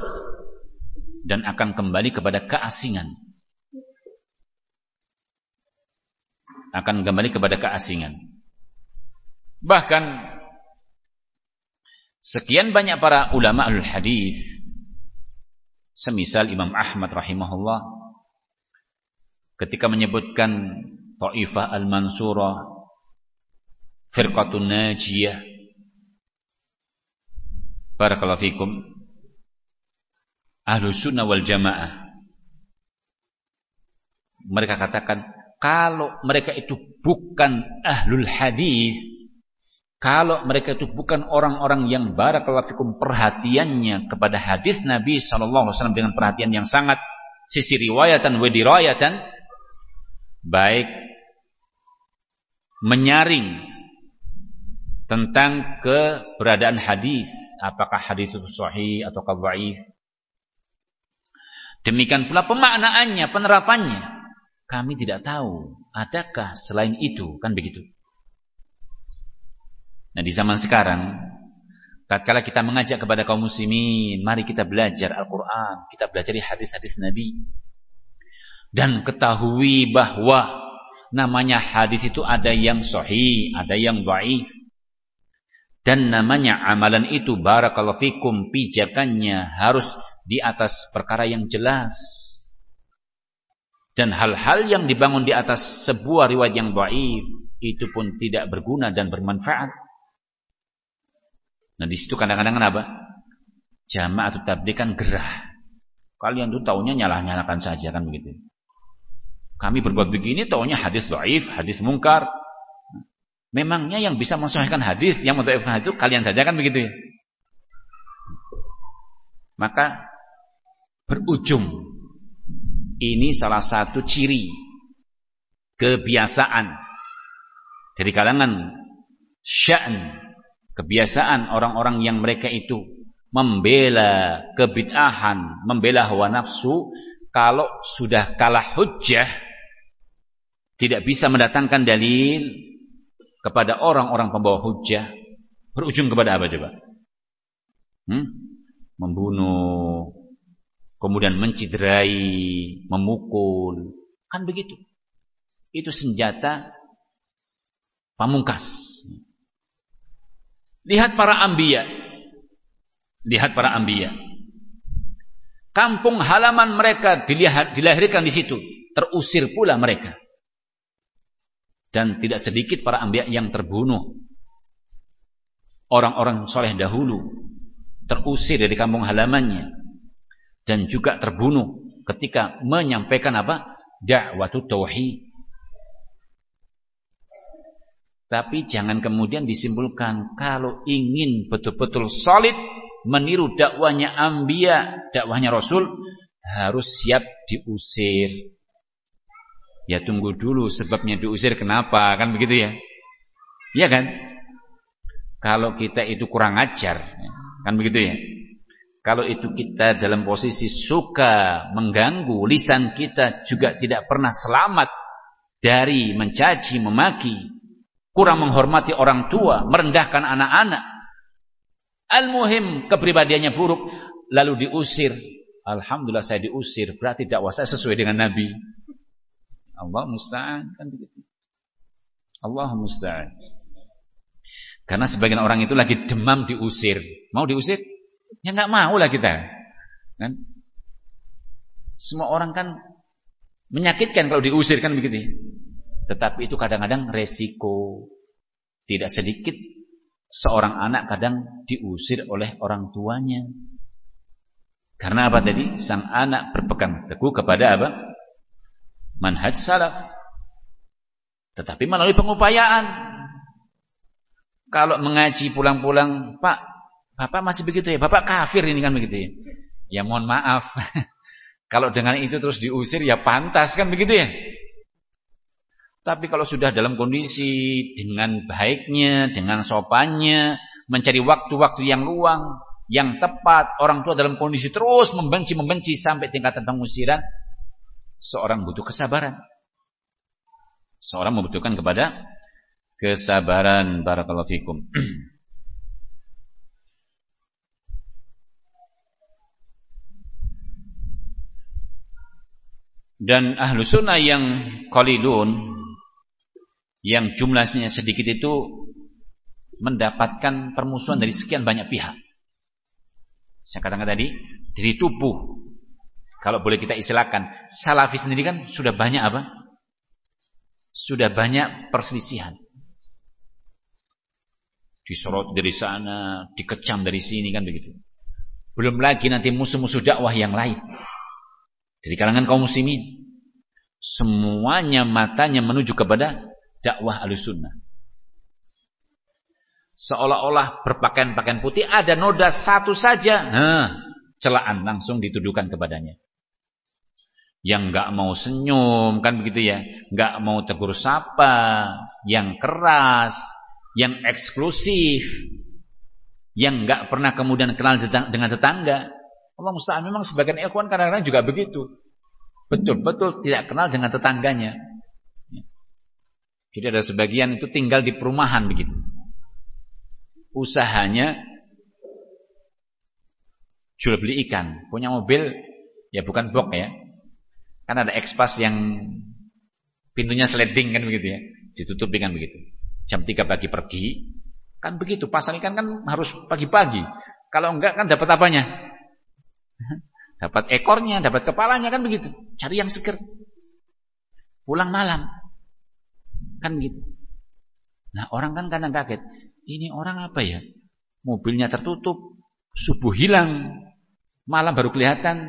Dan akan kembali kepada keasingan. Akan kembali kepada keasingan. Bahkan sekian banyak para ulama al-hadis Semisal Imam Ahmad rahimahullah ketika menyebutkan Ta'ifah Al-Mansurah Firqatun Najiyah Barakallahu fikum. Ahlu sunnah wal jamaah. Mereka katakan Kalau mereka itu bukan Ahlul hadis kalau mereka itu bukan orang-orang yang barakallahu fikum perhatiannya kepada hadis Nabi wasallam dengan perhatian yang sangat sisi riwayatan wa dirayatan baik menyaring tentang keberadaan hadis apakah hadis itu sahih atau dhaif demikian pula pemaknaannya penerapannya kami tidak tahu adakah selain itu kan begitu Nah di zaman sekarang tatkala kita mengajak kepada kaum muslimin, mari kita belajar Al-Qur'an, kita belajar hadis-hadis Nabi. Dan ketahui bahwa namanya hadis itu ada yang sahih, ada yang dhaif. Dan namanya amalan itu barakallahu fikum pijakannya harus di atas perkara yang jelas. Dan hal-hal yang dibangun di atas sebuah riwayat yang dhaif itu pun tidak berguna dan bermanfaat. Nah di situ kadang-kadang apa? Jamaah atau tabligh kan gerah. Kalian tuh taunya nyalah-nyalakan saja kan begitu. Kami berbuat begini taunya hadis dhaif, hadis mungkar. Memangnya yang bisa mensahihkan hadis, yang mendhaifkan hadis itu kalian saja kan begitu ya. Maka berujung ini salah satu ciri kebiasaan dari kalangan sya'n kebiasaan orang-orang yang mereka itu membela kebid'ahan, membela hawa nafsu kalau sudah kalah hujjah tidak bisa mendatangkan dalil kepada orang-orang pembawa hujjah berujung kepada apa coba? Hmm? Membunuh, kemudian menciderai, memukul, kan begitu. Itu senjata pamungkas. Lihat para ambiya. Lihat para ambiya. Kampung halaman mereka dilahirkan di situ. Terusir pula mereka. Dan tidak sedikit para ambiya yang terbunuh. Orang-orang soleh dahulu. Terusir dari kampung halamannya. Dan juga terbunuh ketika menyampaikan apa? Da'watu tauhid tapi jangan kemudian disimpulkan kalau ingin betul-betul solid meniru dakwanya ambia, dakwahnya Rasul harus siap diusir. Ya tunggu dulu sebabnya diusir kenapa kan begitu ya? Iya kan? Kalau kita itu kurang ajar kan begitu ya? Kalau itu kita dalam posisi suka mengganggu lisan kita juga tidak pernah selamat dari mencaci, memaki, kurang menghormati orang tua, merendahkan anak-anak. Al-muhim kepribadiannya buruk lalu diusir. Alhamdulillah saya diusir, berarti dakwah saya sesuai dengan Nabi. Allah musta'an kan begitu. Allah musta'an. Karena sebagian orang itu lagi demam diusir. Mau diusir? Ya nggak mau lah kita. Kan? Semua orang kan menyakitkan kalau diusir kan begitu. Tetapi itu kadang-kadang resiko. Tidak sedikit seorang anak kadang diusir oleh orang tuanya. Karena apa tadi? Sang anak berpegang teguh kepada apa? Manhaj salaf. Tetapi melalui pengupayaan. Kalau mengaji pulang-pulang, Pak, Bapak masih begitu ya? Bapak kafir ini kan begitu ya? Ya mohon maaf. Kalau dengan itu terus diusir ya pantas kan begitu ya? Tapi kalau sudah dalam kondisi dengan baiknya, dengan sopannya, mencari waktu-waktu yang luang, yang tepat, orang tua dalam kondisi terus membenci-membenci sampai tingkatan pengusiran, seorang butuh kesabaran. Seorang membutuhkan kepada kesabaran barakallahu fikum. Dan ahlu sunnah yang qalilun yang jumlahnya sedikit itu mendapatkan permusuhan dari sekian banyak pihak. Saya katakan tadi, dari tubuh. Kalau boleh kita istilahkan, salafi sendiri kan sudah banyak apa? Sudah banyak perselisihan. Disorot dari sana, dikecam dari sini kan begitu. Belum lagi nanti musuh-musuh dakwah yang lain. Dari kalangan kaum muslimin. Semuanya matanya menuju kepada dakwah alusunnah. Seolah-olah berpakaian pakaian putih ada noda satu saja, nah, celaan langsung dituduhkan kepadanya. Yang nggak mau senyum kan begitu ya, nggak mau tegur sapa, yang keras, yang eksklusif, yang nggak pernah kemudian kenal dengan tetangga. Allah musta'an memang sebagian ikhwan kadang-kadang juga begitu. Betul-betul tidak kenal dengan tetangganya. Jadi ada sebagian itu tinggal di perumahan begitu. Usahanya jual beli ikan, punya mobil ya bukan box ya. Kan ada ekspas yang pintunya sliding kan begitu ya, ditutupi kan begitu. Jam 3 pagi pergi, kan begitu. Pasar ikan kan harus pagi-pagi. Kalau enggak kan dapat apanya? dapat ekornya, dapat kepalanya kan begitu. Cari yang seger. Pulang malam. Kan begitu. Nah orang kan kadang kaget. Ini orang apa ya? Mobilnya tertutup. subuh hilang, malam baru kelihatan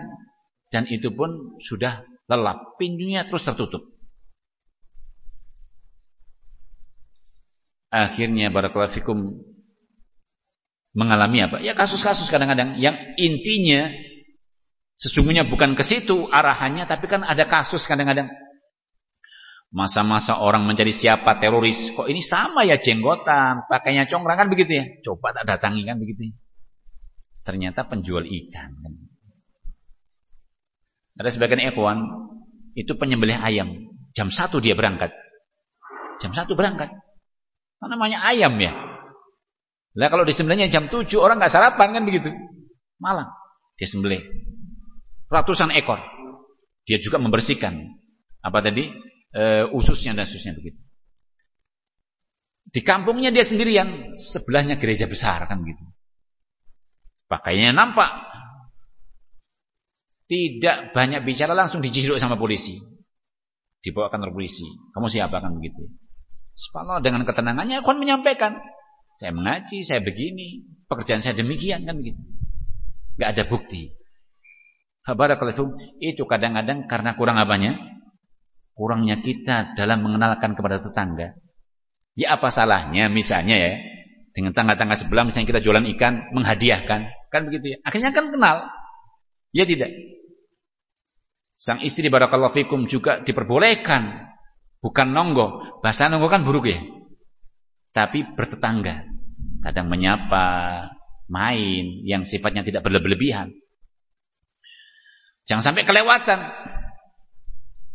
dan itu pun sudah lelap, pintunya terus tertutup. Akhirnya barakallahu fikum mengalami apa? Ya kasus-kasus kadang-kadang yang intinya sesungguhnya bukan ke situ arahannya tapi kan ada kasus kadang-kadang masa-masa orang mencari siapa teroris kok ini sama ya jenggotan pakainya congkrang kan begitu ya coba tak datangi kan begitu ya. ternyata penjual ikan kan. Ada sebagian ikhwan itu penyembelih ayam jam satu dia berangkat jam satu berangkat namanya ayam ya lah kalau disembelihnya jam 7 orang nggak sarapan kan begitu. Malam dia sembelih. Ratusan ekor. Dia juga membersihkan apa tadi? E, ususnya dan susnya begitu. Di kampungnya dia sendirian, sebelahnya gereja besar kan begitu. Pakainya nampak. Tidak banyak bicara langsung diciduk sama polisi. Dibawa kantor polisi. Kamu siapa kan begitu. Subhanallah dengan ketenangannya akan menyampaikan saya mengaji, saya begini, pekerjaan saya demikian kan begitu. Gak ada bukti. Barakallahu itu kadang-kadang karena kurang apanya? Kurangnya kita dalam mengenalkan kepada tetangga. Ya apa salahnya misalnya ya, dengan tangga-tangga sebelah misalnya kita jualan ikan, menghadiahkan, kan begitu ya. Akhirnya kan kenal. Ya tidak. Sang istri barakallahu fikum juga diperbolehkan bukan nonggo. Bahasa nonggo kan buruk ya tapi bertetangga. Kadang menyapa, main yang sifatnya tidak berlebihan. Jangan sampai kelewatan.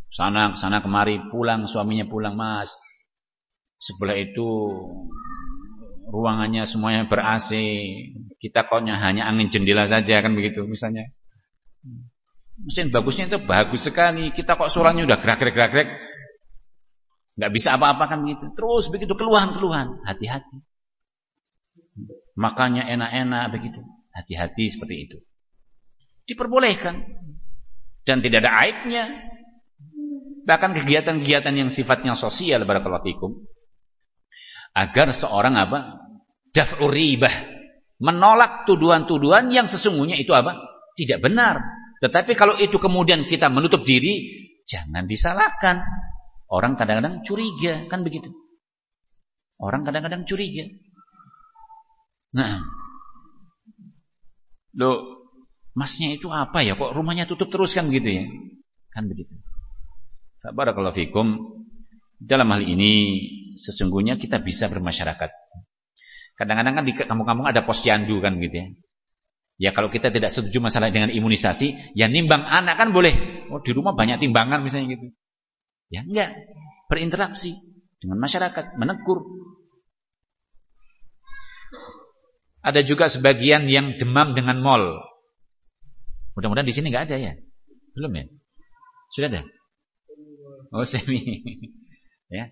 Sana sana kemari pulang suaminya pulang, Mas. Sebelah itu ruangannya semuanya ber AC. Kita koknya hanya angin jendela saja kan begitu misalnya. Mesin bagusnya itu bagus sekali. Kita kok suaranya udah gerak-gerak-gerak nggak bisa apa-apa kan begitu. Terus begitu keluhan-keluhan, hati-hati. Makanya enak-enak begitu. Hati-hati seperti itu. Diperbolehkan dan tidak ada aibnya. Bahkan kegiatan-kegiatan yang sifatnya sosial barakallahu fikum agar seorang apa? daf'ur ribah, menolak tuduhan-tuduhan yang sesungguhnya itu apa? tidak benar. Tetapi kalau itu kemudian kita menutup diri, jangan disalahkan. Orang kadang-kadang curiga, kan begitu. Orang kadang-kadang curiga. Nah, lo masnya itu apa ya? Kok rumahnya tutup terus kan begitu ya? Kan begitu. Barakallahu fikum. Dalam hal ini sesungguhnya kita bisa bermasyarakat. Kadang-kadang kan di kampung-kampung ada posyandu kan gitu ya. Ya kalau kita tidak setuju masalah dengan imunisasi, ya nimbang anak kan boleh. Oh di rumah banyak timbangan misalnya gitu. Ya enggak, berinteraksi dengan masyarakat, menegur. Ada juga sebagian yang demam dengan mal. Mudah-mudahan di sini enggak ada ya? Belum ya? Sudah ada? Oh, semi. ya.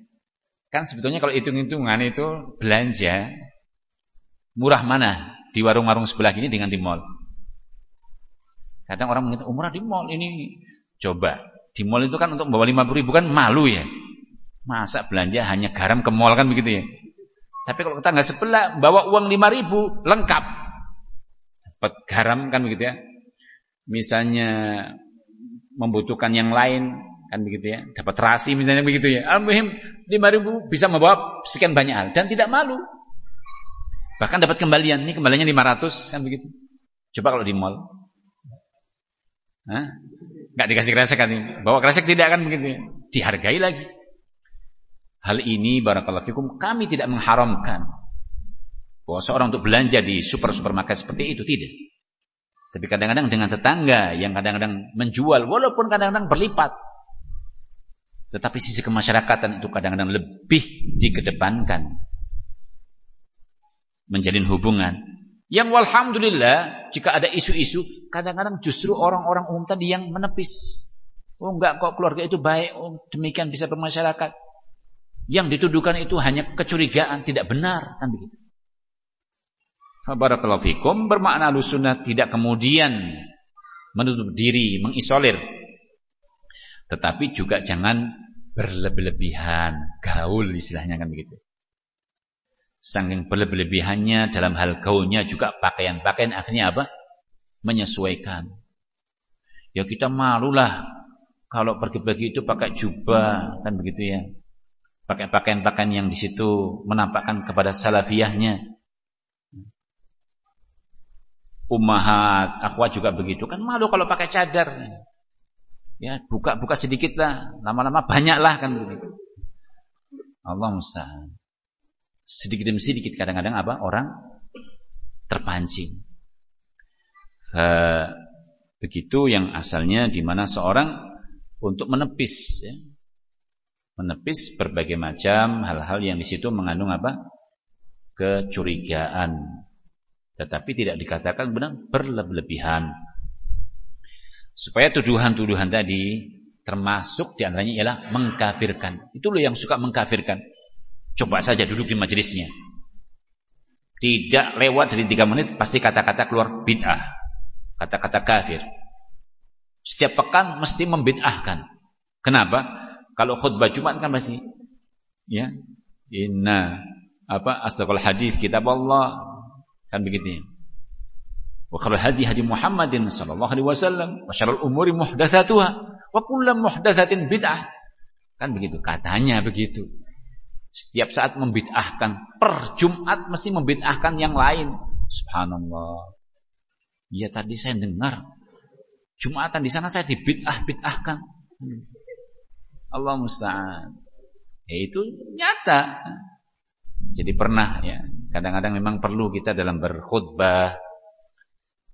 Kan sebetulnya kalau hitung-hitungan itu belanja murah mana di warung-warung sebelah ini dengan di mall. Kadang orang mengatakan, murah di mall ini. Coba di mall itu kan untuk membawa 50 ribu kan malu ya. Masa belanja hanya garam ke mall kan begitu ya. Tapi kalau kita nggak sebelah bawa uang 5 ribu lengkap. Dapat garam kan begitu ya. Misalnya membutuhkan yang lain kan begitu ya. Dapat terasi misalnya begitu ya. Al-muhim 5 ribu bisa membawa sekian banyak hal dan tidak malu. Bahkan dapat kembalian. Ini kembaliannya 500 kan begitu. Coba kalau di mall. Hah? Enggak dikasih kresek kan. Bawa kresek tidak kan begitu. Dihargai lagi. Hal ini barakallahu fikum kami tidak mengharamkan bahwa seorang untuk belanja di super-supermarket seperti itu tidak. Tapi kadang-kadang dengan tetangga yang kadang-kadang menjual walaupun kadang-kadang berlipat. Tetapi sisi kemasyarakatan itu kadang-kadang lebih dikedepankan. Menjalin hubungan yang walhamdulillah jika ada isu-isu kadang-kadang justru orang-orang umum tadi yang menepis. Oh enggak kok keluarga itu baik, oh demikian bisa bermasyarakat. Yang dituduhkan itu hanya kecurigaan, tidak benar kan begitu. Barakallahu fikum bermakna sunnah tidak kemudian menutup diri, mengisolir. Tetapi juga jangan berlebih-lebihan, gaul istilahnya kan begitu. Saking berlebihannya dalam hal gaulnya juga pakaian-pakaian akhirnya apa? Menyesuaikan. Ya kita malulah kalau pergi-pergi itu pakai jubah kan begitu ya. Pakai pakaian-pakaian yang di situ menampakkan kepada salafiyahnya. Ummahat, akhwat juga begitu. Kan malu kalau pakai cadar. Ya, buka-buka sedikit lah. Lama-lama banyak lah kan begitu. Allah musta'an. Sedikit demi sedikit kadang-kadang apa? Orang terpancing. Uh, begitu yang asalnya di mana seorang untuk menepis ya. menepis berbagai macam hal-hal yang di situ mengandung apa? kecurigaan tetapi tidak dikatakan benar berlebihan. Supaya tuduhan-tuduhan tadi termasuk di antaranya ialah mengkafirkan. Itu loh yang suka mengkafirkan. Coba saja duduk di majelisnya. Tidak lewat dari tiga menit pasti kata-kata keluar bid'ah. Kata-kata kafir. Setiap pekan mesti membid'ahkan. Kenapa? Kalau khutbah Jumat kan masih ya, inna apa asdaqal hadis kitab Allah Kan begitu. Wa khairul hadi hadi Muhammadin sallallahu alaihi wasallam wa syarrul umuri muhdatsatuha wa kullu muhdatsatin bid'ah. Kan begitu katanya begitu. Setiap saat membid'ahkan per Jumat mesti membid'ahkan yang lain. Subhanallah. Iya tadi saya dengar Jumatan di sana saya dibid'ah bid'ahkan. Allah musta'an. Ya itu nyata. Jadi pernah ya Kadang-kadang memang perlu kita dalam berkhutbah,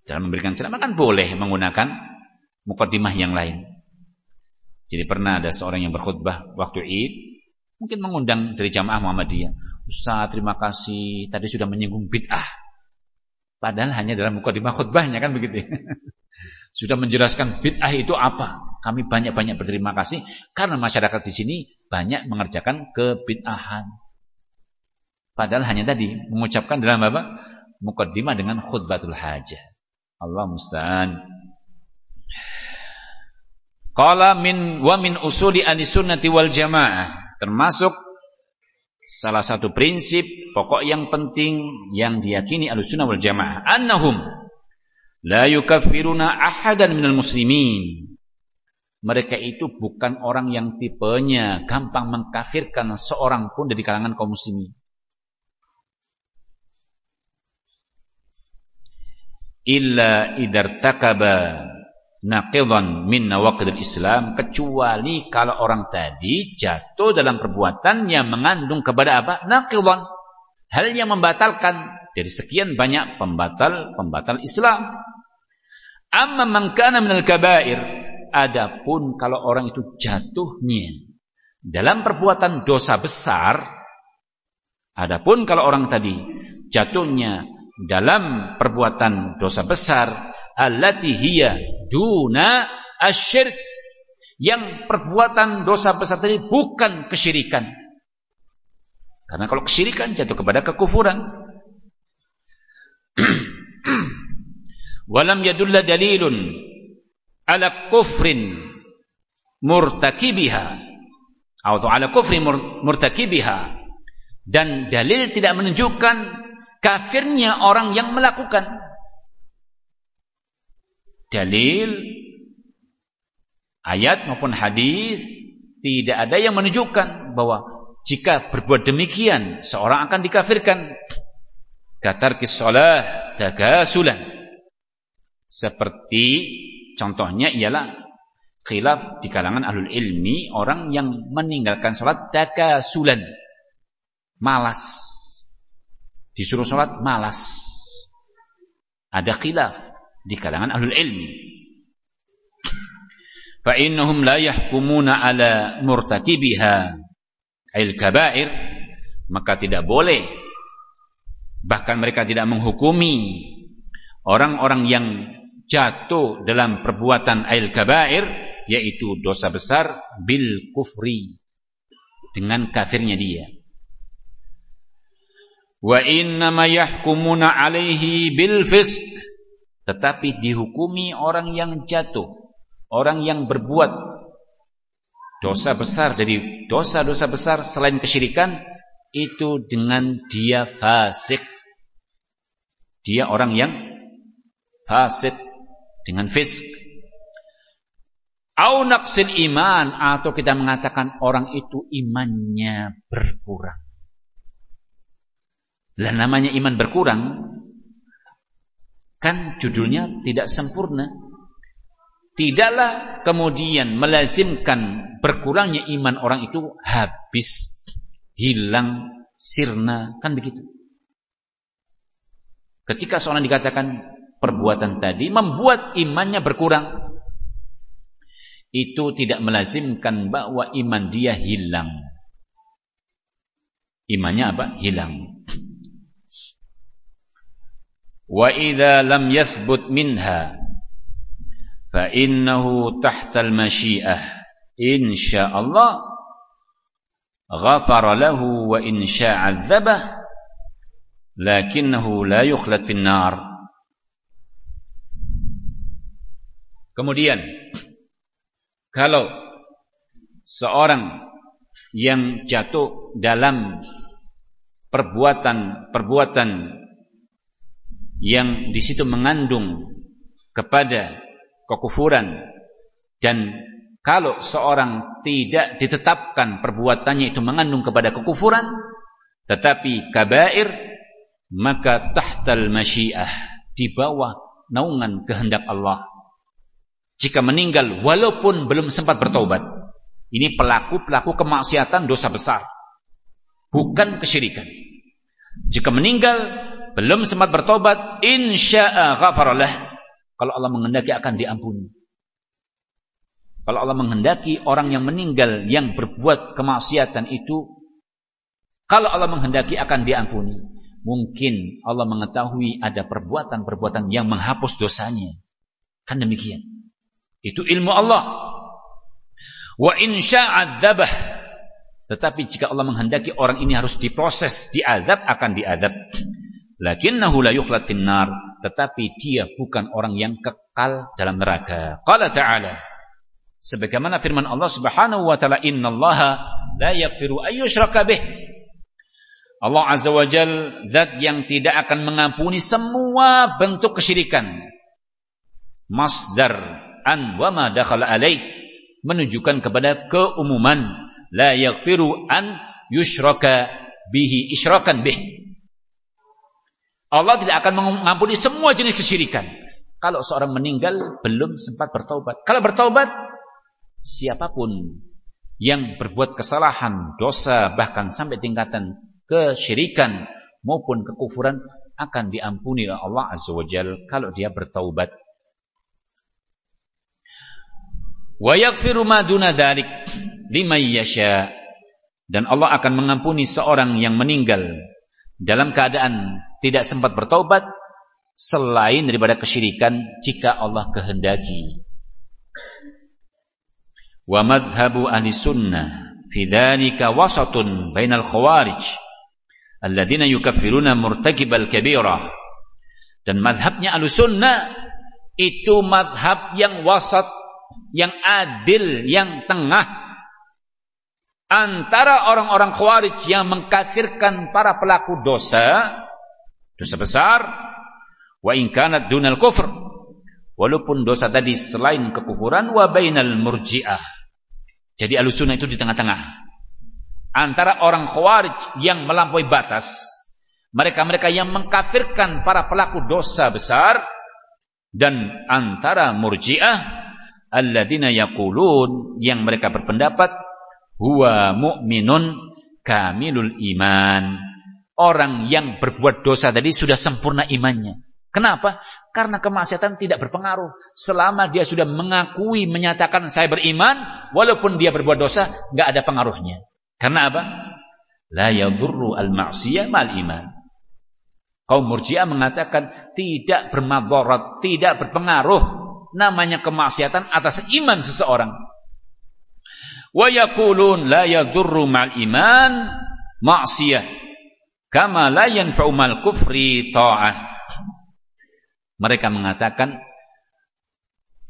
dalam memberikan ceramah kan boleh menggunakan mukadimah yang lain. Jadi pernah ada seorang yang berkhutbah waktu Id, mungkin mengundang dari jamaah Muhammadiyah. Ustaz, terima kasih, tadi sudah menyinggung bid'ah. Padahal hanya dalam mukadimah khutbahnya kan begitu. sudah menjelaskan bid'ah itu apa. Kami banyak-banyak berterima kasih karena masyarakat di sini banyak mengerjakan kebid'ahan. Padahal hanya tadi mengucapkan dalam apa? Mukaddimah dengan khutbatul hajah. Allah musta'an. Qala min wa min usuli sunnati wal jamaah termasuk salah satu prinsip pokok yang penting yang diyakini sunnah wal jamaah annahum la yukaffiruna ahadan minal muslimin. Mereka itu bukan orang yang tipenya gampang mengkafirkan seorang pun dari kalangan kaum muslimin. Illa idartakaba naqidan min nawaqidil Islam kecuali kalau orang tadi jatuh dalam perbuatan yang mengandung kepada apa? naqidan. Hal yang membatalkan dari sekian banyak pembatal-pembatal Islam. Amma man kana minal kabair adapun kalau orang itu jatuhnya dalam perbuatan dosa besar adapun kalau orang tadi jatuhnya dalam perbuatan dosa besar allati hiya duna asyirk. Yang perbuatan dosa besar tadi bukan kesyirikan. Karena kalau kesyirikan jatuh kepada kekufuran. Walam yadulla dalilun ala kufrin murtakibiha. Atau ala kufrin murtakibiha. Dan dalil tidak menunjukkan kafirnya orang yang melakukan dalil ayat maupun hadis tidak ada yang menunjukkan bahwa jika berbuat demikian seorang akan dikafirkan. Katar kisolah dagasulan. Seperti contohnya ialah khilaf di kalangan ahlul ilmi orang yang meninggalkan sholat dagasulan. Malas. Disuruh sholat malas. Ada khilaf di kalangan ahlul ilmi. Fa'innahum la yahkumuna ala murtakibiha il-kabair. Maka tidak boleh. Bahkan mereka tidak menghukumi orang-orang yang jatuh dalam perbuatan il-kabair. Yaitu dosa besar bil kufri. Dengan kafirnya dia wa innama yahkumuna alaihi bil fisq tetapi dihukumi orang yang jatuh orang yang berbuat dosa besar dari dosa-dosa besar selain kesyirikan itu dengan dia fasik. Dia orang yang fasik dengan fisk. Au naqsil iman atau kita mengatakan orang itu imannya berkurang. Dan namanya iman berkurang kan judulnya tidak sempurna. Tidaklah kemudian melazimkan berkurangnya iman orang itu habis, hilang, sirna, kan begitu. Ketika seorang dikatakan perbuatan tadi membuat imannya berkurang, itu tidak melazimkan bahwa iman dia hilang. Imannya apa? Hilang. Wa idza lam yathbut minha fa innahu tahta al-masyiah. Insyaallah ghafara lahu wa in syaa 'adzabah lakinnahu la yukhlad fin nar. Kemudian kalau seorang yang jatuh dalam perbuatan-perbuatan yang di situ mengandung kepada kekufuran. Dan kalau seorang tidak ditetapkan perbuatannya itu mengandung kepada kekufuran tetapi kabair maka tahtal masyiah di bawah naungan kehendak Allah. Jika meninggal walaupun belum sempat bertobat ini pelaku-pelaku kemaksiatan dosa besar bukan kesyirikan. Jika meninggal belum sempat bertobat, insya'a ghafaralah. Kalau Allah menghendaki akan diampuni. Kalau Allah menghendaki orang yang meninggal yang berbuat kemaksiatan itu, kalau Allah menghendaki akan diampuni. Mungkin Allah mengetahui ada perbuatan-perbuatan yang menghapus dosanya. Kan demikian. Itu ilmu Allah. Wa insya'adzabah. Tetapi jika Allah menghendaki orang ini harus diproses, diadab akan diadab lakinnahu la yukhlad finnar. Tetapi dia bukan orang yang kekal dalam neraka. Qala ta'ala. Sebagaimana firman Allah Subhanahu wa taala la yaghfiru ayyushraka bih. Allah azza wa jal zat yang tidak akan mengampuni semua bentuk kesyirikan. Masdar an wa ma alaih. Menunjukkan kepada keumuman. La yaghfiru an yushraka bihi isyrakan bih Allah tidak akan mengampuni semua jenis kesyirikan. Kalau seorang meninggal belum sempat bertaubat. Kalau bertaubat, siapa pun yang berbuat kesalahan, dosa, bahkan sampai tingkatan kesyirikan maupun kekufuran akan diampuni oleh Allah Azza wa Jal kalau dia bertaubat. Wa yaghfiru ma duna dzalik. Dan Allah akan mengampuni seorang yang meninggal dalam keadaan tidak sempat bertobat selain daripada kesyirikan jika Allah kehendaki. Wa madhhabu ahli sunnah fi dhalika wasatun bainal khawarij alladziina yukaffiruna murtakibal kabirah. Dan madhabnya ahli sunnah itu madhab yang wasat, yang adil, yang tengah antara orang-orang khawarij yang mengkafirkan para pelaku dosa dosa besar wa in kanat dunal kufr walaupun dosa tadi selain kekufuran wa bainal murji'ah. Jadi alusuna itu di tengah-tengah. Antara orang khawarij yang melampaui batas mereka-mereka yang mengkafirkan para pelaku dosa besar dan antara murji'ah alladzina yaqulun yang mereka berpendapat huwa mu'minun kamilul iman orang yang berbuat dosa tadi sudah sempurna imannya. Kenapa? Karena kemaksiatan tidak berpengaruh. Selama dia sudah mengakui, menyatakan saya beriman, walaupun dia berbuat dosa, nggak ada pengaruhnya. Karena apa? La yadurru al-ma'siyah mal iman. Kaum murjiah mengatakan tidak bermadarat, tidak berpengaruh namanya kemaksiatan atas iman seseorang. Wa yaqulun la yadurru mal iman ma'siyah Kama la yanfa'u mal kufri ta'ah. Mereka mengatakan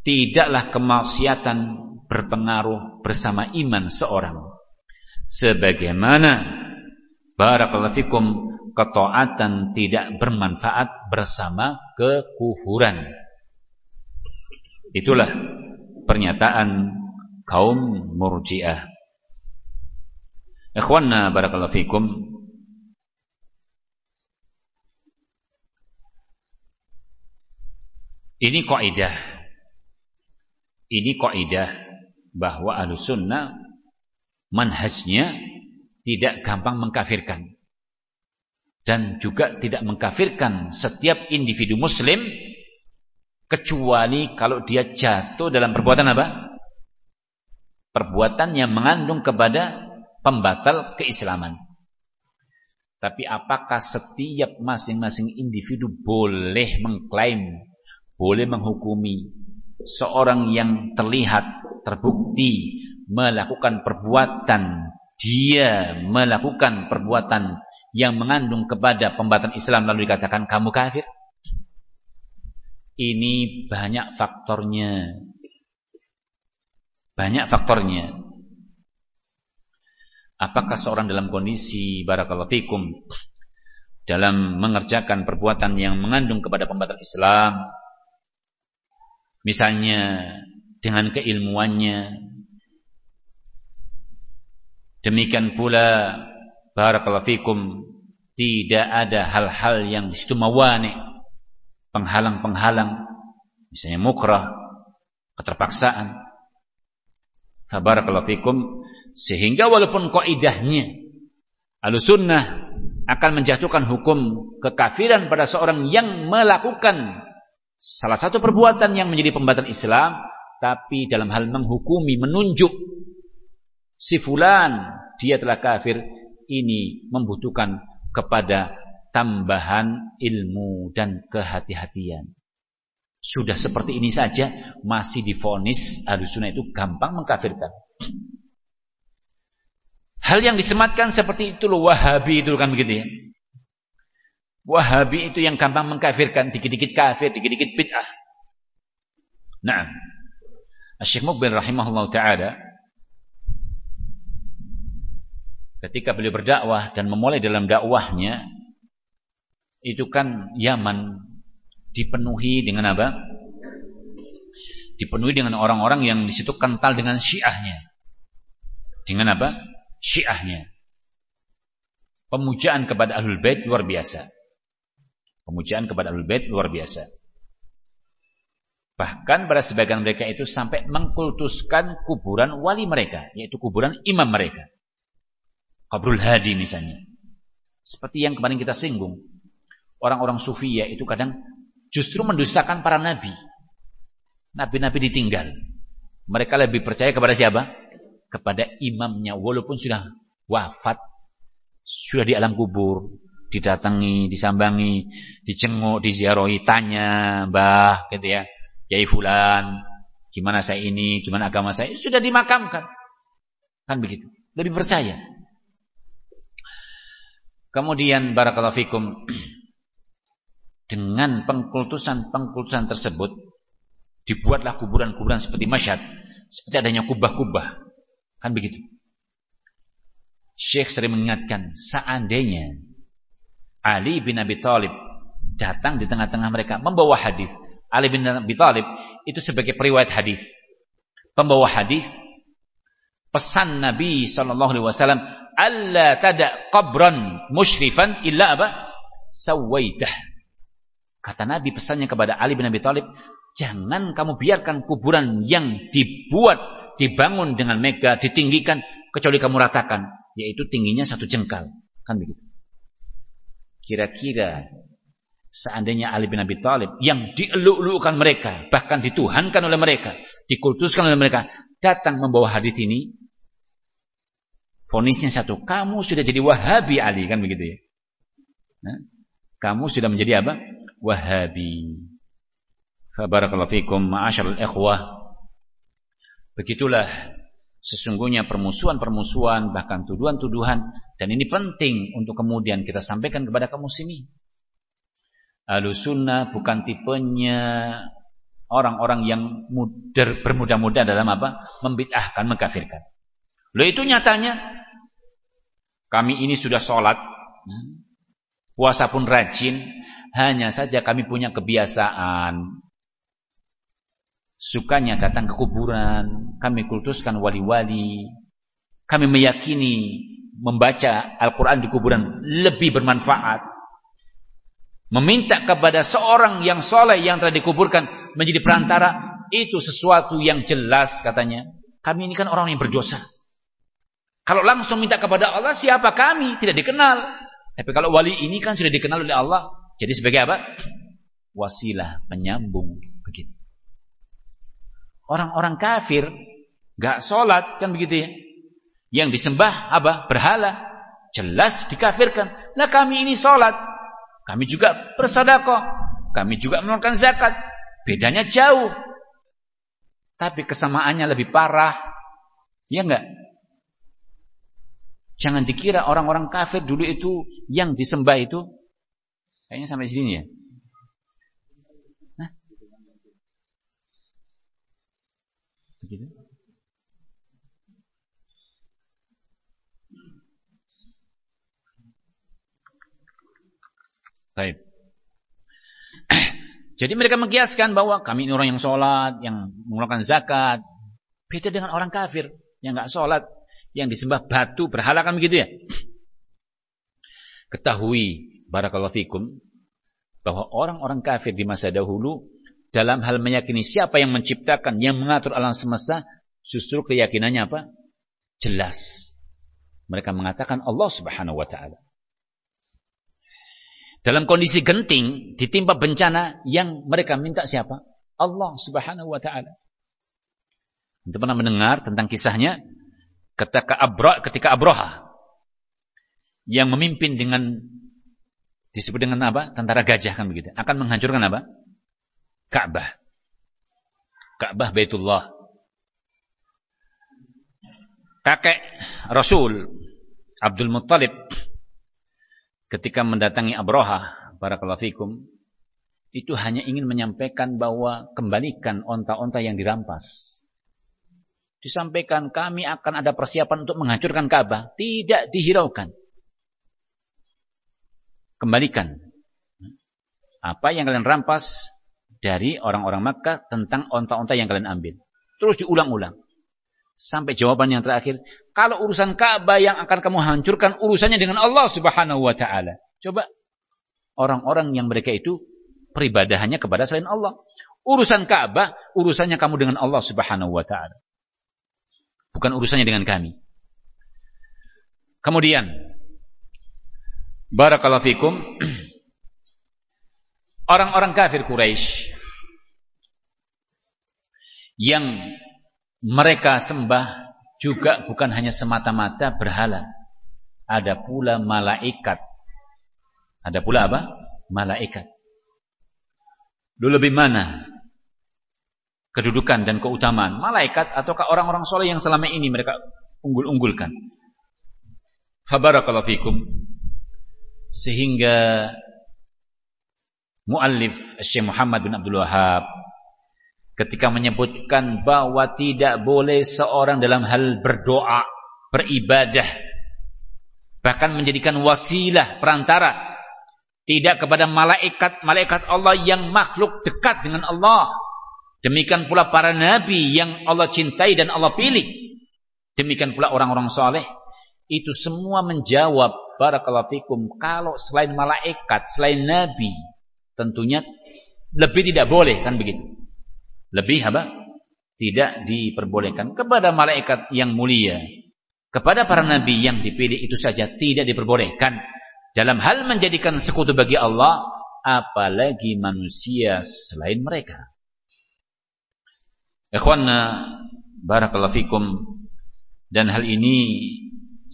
tidaklah kemaksiatan berpengaruh bersama iman seorang sebagaimana barakallahu fikum ketaatan tidak bermanfaat bersama kekufuran. Itulah pernyataan kaum Murji'ah. Ikhwanna barakallahu fikum Ini kaidah. Ini kaidah bahwa Ahlussunnah manhajnya tidak gampang mengkafirkan dan juga tidak mengkafirkan setiap individu muslim kecuali kalau dia jatuh dalam perbuatan apa? Perbuatan yang mengandung kepada pembatal keislaman. Tapi apakah setiap masing-masing individu boleh mengklaim, boleh menghukumi seorang yang terlihat, terbukti melakukan perbuatan, dia melakukan perbuatan yang mengandung kepada pembatalan Islam lalu dikatakan kamu kafir? Ini banyak faktornya. Banyak faktornya. Apakah seorang dalam kondisi barakallahu fikum dalam mengerjakan perbuatan yang mengandung kepada pembatalan Islam? Misalnya dengan keilmuannya. Demikian pula barakallahu fikum tidak ada hal-hal yang situ mawani penghalang-penghalang. Misalnya mukrah keterpaksaan barakallahu fikum sehingga walaupun kaidahnya Ahlussunnah akan menjatuhkan hukum kekafiran pada seorang yang melakukan salah satu perbuatan yang menjadi pembatal Islam tapi dalam hal menghukumi menunjuk si fulan dia telah kafir ini membutuhkan kepada tambahan ilmu dan kehati-hatian. Sudah seperti ini saja masih difonis Ahlussunnah itu gampang mengkafirkan. Hal yang disematkan seperti itu loh Wahabi itu kan begitu ya. Wahabi itu yang gampang mengkafirkan, dikit-dikit kafir, dikit-dikit bid'ah. Nah, Syekh Mukbil rahimahullah taala ketika beliau berdakwah dan memulai dalam dakwahnya itu kan Yaman dipenuhi dengan apa? Dipenuhi dengan orang-orang yang di situ kental dengan Syiahnya. Dengan apa? Syiahnya. Pemujaan kepada Ahlul Bait luar biasa. Pemujaan kepada Ahlul Bait luar biasa. Bahkan pada sebagian mereka itu sampai mengkultuskan kuburan wali mereka, yaitu kuburan imam mereka. Qabrul Hadi misalnya. Seperti yang kemarin kita singgung. Orang-orang sufi ya itu kadang justru mendustakan para nabi. Nabi-nabi ditinggal. Mereka lebih percaya kepada siapa? Kepada imamnya. Walaupun sudah wafat. Sudah di alam kubur. Didatangi, disambangi, dicenguk, diziarahi, tanya, mbah, gitu ya. Yai fulan, gimana saya ini, gimana agama saya. Sudah dimakamkan. Kan begitu. Lebih percaya. Kemudian barakallahu fikum dengan pengkultusan-pengkultusan tersebut dibuatlah kuburan-kuburan seperti Masyad, seperti adanya kubah-kubah. Kan begitu. Syekh sering mengingatkan seandainya Ali bin Abi Thalib datang di tengah-tengah mereka membawa hadis. Ali bin Abi Thalib itu sebagai periwayat hadis. Pembawa hadis pesan Nabi sallallahu alaihi wasallam alla tada qabran musyrifan illa apa? Sawaitah. Kata Nabi pesannya kepada Ali bin Abi Thalib, jangan kamu biarkan kuburan yang dibuat, dibangun dengan mega, ditinggikan kecuali kamu ratakan, yaitu tingginya satu jengkal. Kan begitu. Kira-kira seandainya Ali bin Abi Thalib yang dieluk-elukkan mereka, bahkan dituhankan oleh mereka, dikultuskan oleh mereka, datang membawa hadis ini, Fonisnya satu, kamu sudah jadi Wahabi Ali kan begitu ya. Nah, kamu sudah menjadi apa? Wahabi. Barakallahu fikum ma'asyiral ikhwah. Begitulah sesungguhnya permusuhan-permusuhan bahkan tuduhan-tuduhan dan ini penting untuk kemudian kita sampaikan kepada kaum muslimin. Ahlussunnah bukan tipenya orang-orang yang bermudah-mudah dalam apa? Membid'ahkan, mengkafirkan. Loh itu nyatanya kami ini sudah sholat, puasa pun rajin, hanya saja kami punya kebiasaan. Sukanya datang ke kuburan, kami kultuskan wali-wali, kami meyakini membaca Al-Quran di kuburan lebih bermanfaat. Meminta kepada seorang yang soleh yang telah dikuburkan menjadi perantara, itu sesuatu yang jelas katanya. Kami ini kan orang yang berdosa. Kalau langsung minta kepada Allah, siapa kami? Tidak dikenal. Tapi kalau wali ini kan sudah dikenal oleh Allah. Jadi sebagai apa? Wasilah, penyambung. Begitu. Orang-orang kafir, gak sholat, kan begitu ya. Yang disembah apa? Berhala. Jelas dikafirkan. Lah kami ini sholat. Kami juga bersadaqah. Kami juga menurunkan zakat. Bedanya jauh. Tapi kesamaannya lebih parah. Ya enggak? Jangan dikira orang-orang kafir dulu itu yang disembah itu kayaknya sampai sini ya. Nah. Begitu. Baik. Jadi mereka mengkiaskan bahwa kami ini orang yang sholat, yang mengeluarkan zakat. Beda dengan orang kafir yang nggak sholat, yang disembah batu berhala kan begitu ya. Ketahui barakallahu fikum bahwa orang-orang kafir di masa dahulu dalam hal meyakini siapa yang menciptakan, yang mengatur alam semesta, justru keyakinannya apa? Jelas. Mereka mengatakan Allah Subhanahu wa taala. Dalam kondisi genting, ditimpa bencana yang mereka minta siapa? Allah Subhanahu wa taala. Untuk pernah mendengar tentang kisahnya ketika Abra ketika Abroha yang memimpin dengan disebut dengan apa? Tentara gajah kan begitu. Akan menghancurkan apa? Ka'bah. Ka'bah Baitullah. Kakek Rasul Abdul Muttalib ketika mendatangi Abroha barakallahu fikum itu hanya ingin menyampaikan bahwa kembalikan onta-onta yang dirampas disampaikan kami akan ada persiapan untuk menghancurkan Ka'bah, tidak dihiraukan. Kembalikan apa yang kalian rampas dari orang-orang Makkah tentang onta-onta yang kalian ambil. Terus diulang-ulang. Sampai jawaban yang terakhir, kalau urusan Ka'bah yang akan kamu hancurkan urusannya dengan Allah Subhanahu wa taala. Coba orang-orang yang mereka itu peribadahannya kepada selain Allah. Urusan Ka'bah, urusannya kamu dengan Allah Subhanahu wa taala. Bukan urusannya dengan kami. Kemudian Barakallahu fikum Orang-orang kafir Quraisy yang mereka sembah juga bukan hanya semata-mata berhala. Ada pula malaikat. Ada pula apa? Malaikat. Dulu lebih mana kedudukan dan keutamaan malaikat ataukah orang-orang soleh yang selama ini mereka unggul-unggulkan. Fabarakallahu fikum. Sehingga muallif Syekh Muhammad bin Abdul Wahab ketika menyebutkan bahwa tidak boleh seorang dalam hal berdoa, beribadah bahkan menjadikan wasilah perantara tidak kepada malaikat malaikat Allah yang makhluk dekat dengan Allah Demikian pula para nabi yang Allah cintai dan Allah pilih. Demikian pula orang-orang soleh. Itu semua menjawab barakallahu fikum kalau selain malaikat, selain nabi, tentunya lebih tidak boleh kan begitu. Lebih apa? Tidak diperbolehkan kepada malaikat yang mulia. Kepada para nabi yang dipilih itu saja tidak diperbolehkan dalam hal menjadikan sekutu bagi Allah apalagi manusia selain mereka. Ikhwanna barakallahu fikum dan hal ini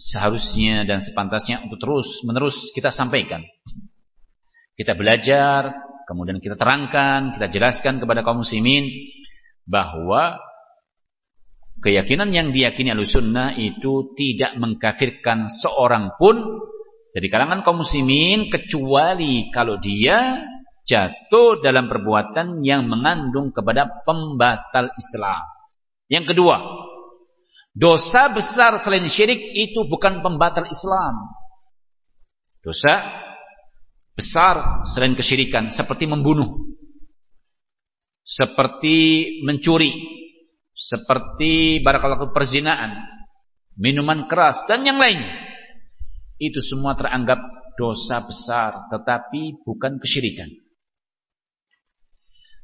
seharusnya dan sepantasnya untuk terus menerus kita sampaikan. Kita belajar, kemudian kita terangkan, kita jelaskan kepada kaum muslimin bahwa keyakinan yang diyakini Ahlussunnah itu tidak mengkafirkan seorang pun dari kalangan kaum muslimin kecuali kalau dia jatuh dalam perbuatan yang mengandung kepada pembatal Islam. Yang kedua, Dosa besar selain syirik itu bukan pembatal Islam. Dosa besar selain kesyirikan seperti membunuh, seperti mencuri, seperti barakallahu perzinaan, minuman keras dan yang lainnya. Itu semua teranggap dosa besar tetapi bukan kesyirikan.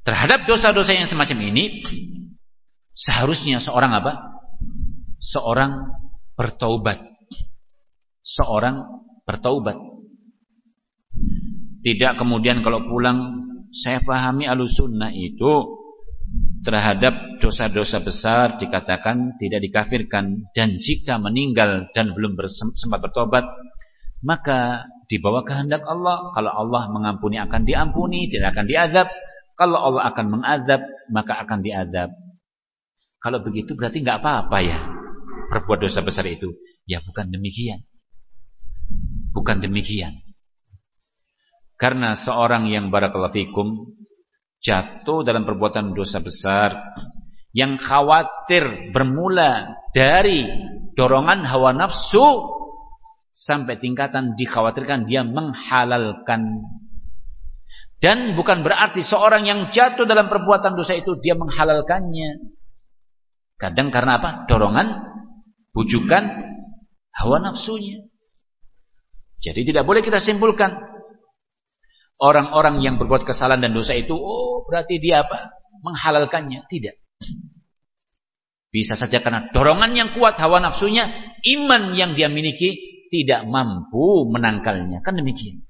Terhadap dosa-dosa yang semacam ini seharusnya seorang apa? Seorang bertaubat. Seorang bertaubat. Tidak kemudian kalau pulang saya pahami alusunnah itu terhadap dosa-dosa besar dikatakan tidak dikafirkan. Dan jika meninggal dan belum sempat bertobat maka dibawa kehendak Allah. Kalau Allah mengampuni akan diampuni tidak akan diadab kalau Allah akan mengadab maka akan diadab kalau begitu berarti nggak apa-apa ya berbuat dosa besar itu ya bukan demikian Bukan demikian. Karena seorang yang barakallahu fikum jatuh dalam perbuatan dosa besar yang khawatir bermula dari dorongan hawa nafsu sampai tingkatan dikhawatirkan dia menghalalkan dan bukan berarti seorang yang jatuh dalam perbuatan dosa itu dia menghalalkannya kadang karena apa? dorongan bujukan hawa nafsunya jadi tidak boleh kita simpulkan orang-orang yang berbuat kesalahan dan dosa itu oh berarti dia apa? menghalalkannya. Tidak. Bisa saja karena dorongan yang kuat hawa nafsunya, iman yang dia miliki tidak mampu menangkalnya. Kan demikian.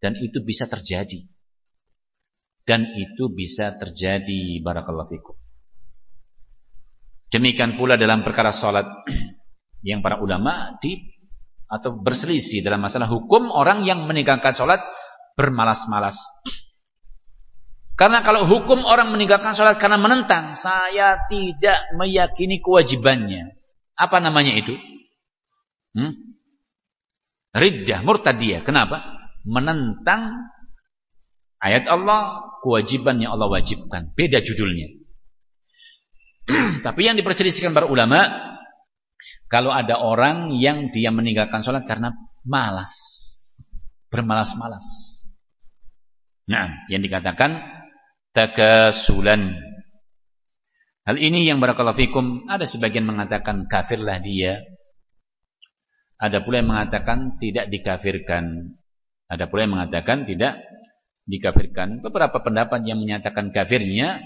Dan itu bisa terjadi. Dan itu bisa terjadi barakallahu fikum. Demikian pula dalam perkara salat yang para ulama di atau berselisih dalam masalah hukum orang yang meninggalkan sholat bermalas-malas. Karena kalau hukum orang meninggalkan sholat karena menentang, saya tidak meyakini kewajibannya. Apa namanya itu? Hmm? Riddah, murtadiyah. Kenapa? Menentang ayat Allah, kewajiban yang Allah wajibkan. Beda judulnya. Tapi yang diperselisihkan para ulama, kalau ada orang yang dia meninggalkan sholat karena malas. Bermalas-malas. Nah, yang dikatakan takasulan. Hal ini yang barakallahu fikum ada sebagian mengatakan kafirlah dia. Ada pula yang mengatakan tidak dikafirkan. Ada pula yang mengatakan tidak dikafirkan. Beberapa pendapat yang menyatakan kafirnya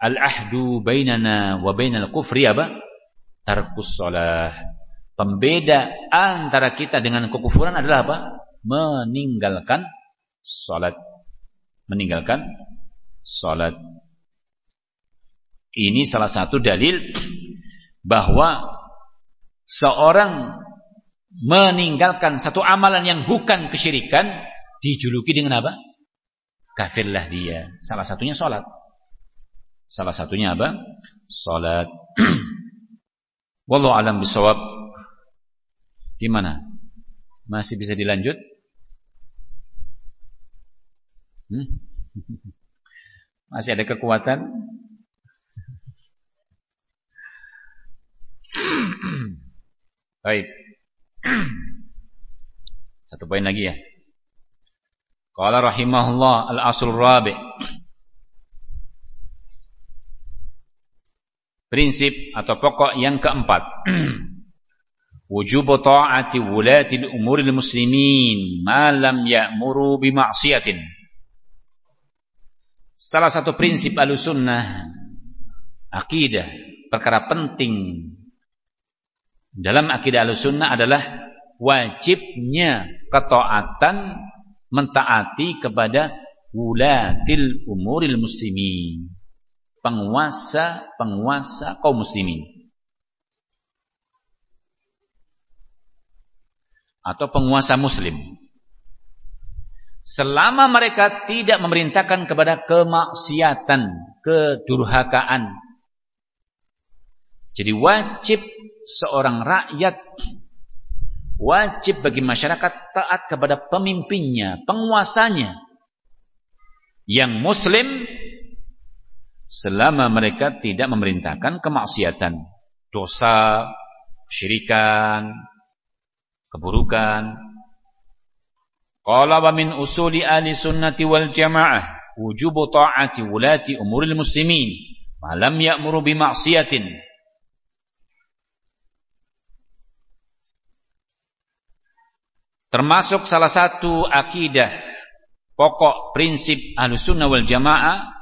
al-ahdu bainana wa bainal kufri apa? Tarkus sholah. Pembeda antara kita dengan kekufuran adalah apa? Meninggalkan sholat. Meninggalkan sholat. Ini salah satu dalil bahwa seorang meninggalkan satu amalan yang bukan kesyirikan dijuluki dengan apa? Kafirlah dia. Salah satunya sholat. Salah satunya apa? Sholat. Wallahu alam bisawab. Gimana? Masih bisa dilanjut? Hmm? Masih ada kekuatan? Baik. Satu poin lagi ya. Qala rahimahullah al-aslur rabi' Prinsip atau pokok yang keempat. Wujub ta'ati wulati umuril muslimin ma lam ya'muru bima'siyatin. Salah satu prinsip Ahlussunnah akidah, perkara penting dalam akidah Ahlussunnah adalah wajibnya ketaatan mentaati kepada wulatil umuril muslimin penguasa-penguasa kaum muslimin. Atau penguasa muslim. Selama mereka tidak memerintahkan kepada kemaksiatan, kedurhakaan. Jadi wajib seorang rakyat wajib bagi masyarakat taat kepada pemimpinnya, penguasanya yang muslim selama mereka tidak memerintahkan kemaksiatan dosa, syirikan, keburukan. Qala wa min usuli ahli sunnati wal jamaah wujubu ta'ati wulati umuril muslimin ma lam ya'muru bi. Termasuk salah satu akidah pokok prinsip ahli sunnah wal jamaah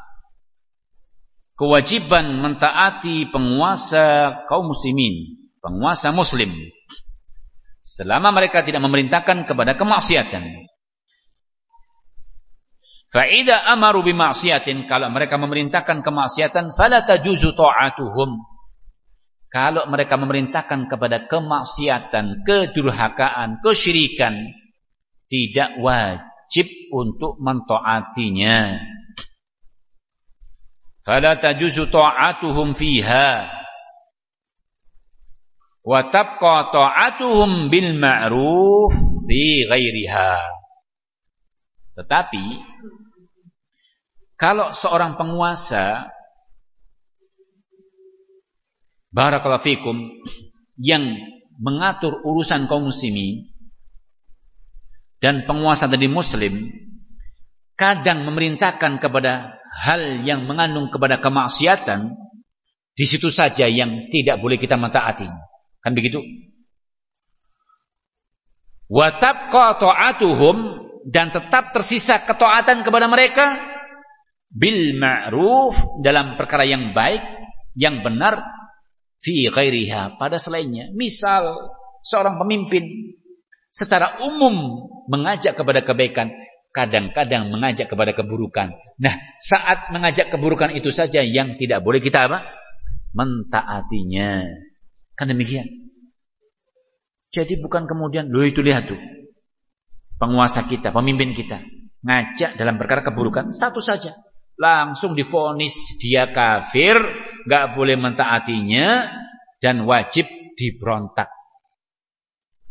kewajiban mentaati penguasa kaum muslimin, penguasa muslim. Selama mereka tidak memerintahkan kepada kemaksiatan. Fa'idha amaru. Kalau mereka memerintahkan kemaksiatan. Fala tajuzu ta'atuhum. Kalau mereka memerintahkan kepada kemaksiatan, kedurhakaan, kesyirikan. Tidak wajib untuk mentaatinya fala tajuzu ta'atuhum fiha. Wa tabqa ta'atuhum bil ma'ruf fi ghairiha. Tetapi kalau seorang penguasa barakallahu fikum yang mengatur urusan kaum muslimin dan penguasa tadi muslim kadang memerintahkan kepada hal yang mengandung kepada kemaksiatan, di situ saja yang tidak boleh kita mentaati. Kan begitu? Wa tabqa ta'atuhum dan tetap tersisa ketaatan kepada mereka bil ma'ruf dalam perkara yang baik, yang benar fi ghairiha pada selainnya. Misal seorang pemimpin secara umum mengajak kepada kebaikan, kadang-kadang mengajak kepada keburukan. Nah, saat mengajak keburukan itu saja yang tidak boleh kita apa? Mentaatinya. Kan demikian. Jadi bukan kemudian, lo itu lihat tuh. Penguasa kita, pemimpin kita. Ngajak dalam perkara keburukan, satu saja. Langsung difonis dia kafir, gak boleh mentaatinya, dan wajib diberontak.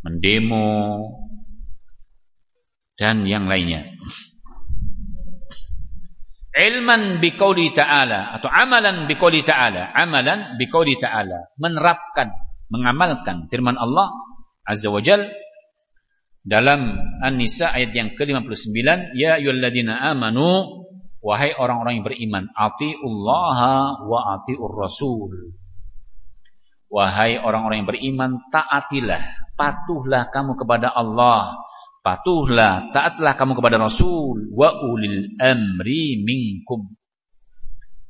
Mendemo, dan yang lainnya. Ilman biqauli ta'ala atau amalan biqauli ta'ala, amalan biqauli ta'ala, menerapkan, mengamalkan firman Allah Azza wa Jal dalam An-Nisa ayat yang ke-59, ya ayyuhalladzina amanu wahai orang-orang yang beriman, atiullaha wa atiur rasul. Wahai orang-orang yang beriman, taatilah, patuhlah kamu kepada Allah Patuhlah, taatlah kamu kepada Rasul wa ulil amri minkum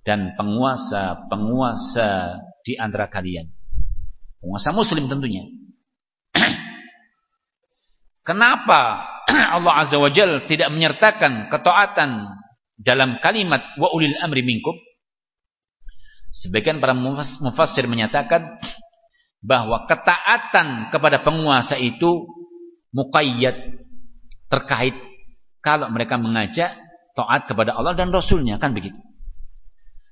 dan penguasa-penguasa di antara kalian. Penguasa muslim tentunya. Kenapa Allah Azza wa Jal tidak menyertakan ketaatan dalam kalimat wa ulil amri minkum? Sebagian para mufassir menyatakan bahwa ketaatan kepada penguasa itu muqayyad terkait kalau mereka mengajak taat kepada Allah dan Rasulnya kan begitu.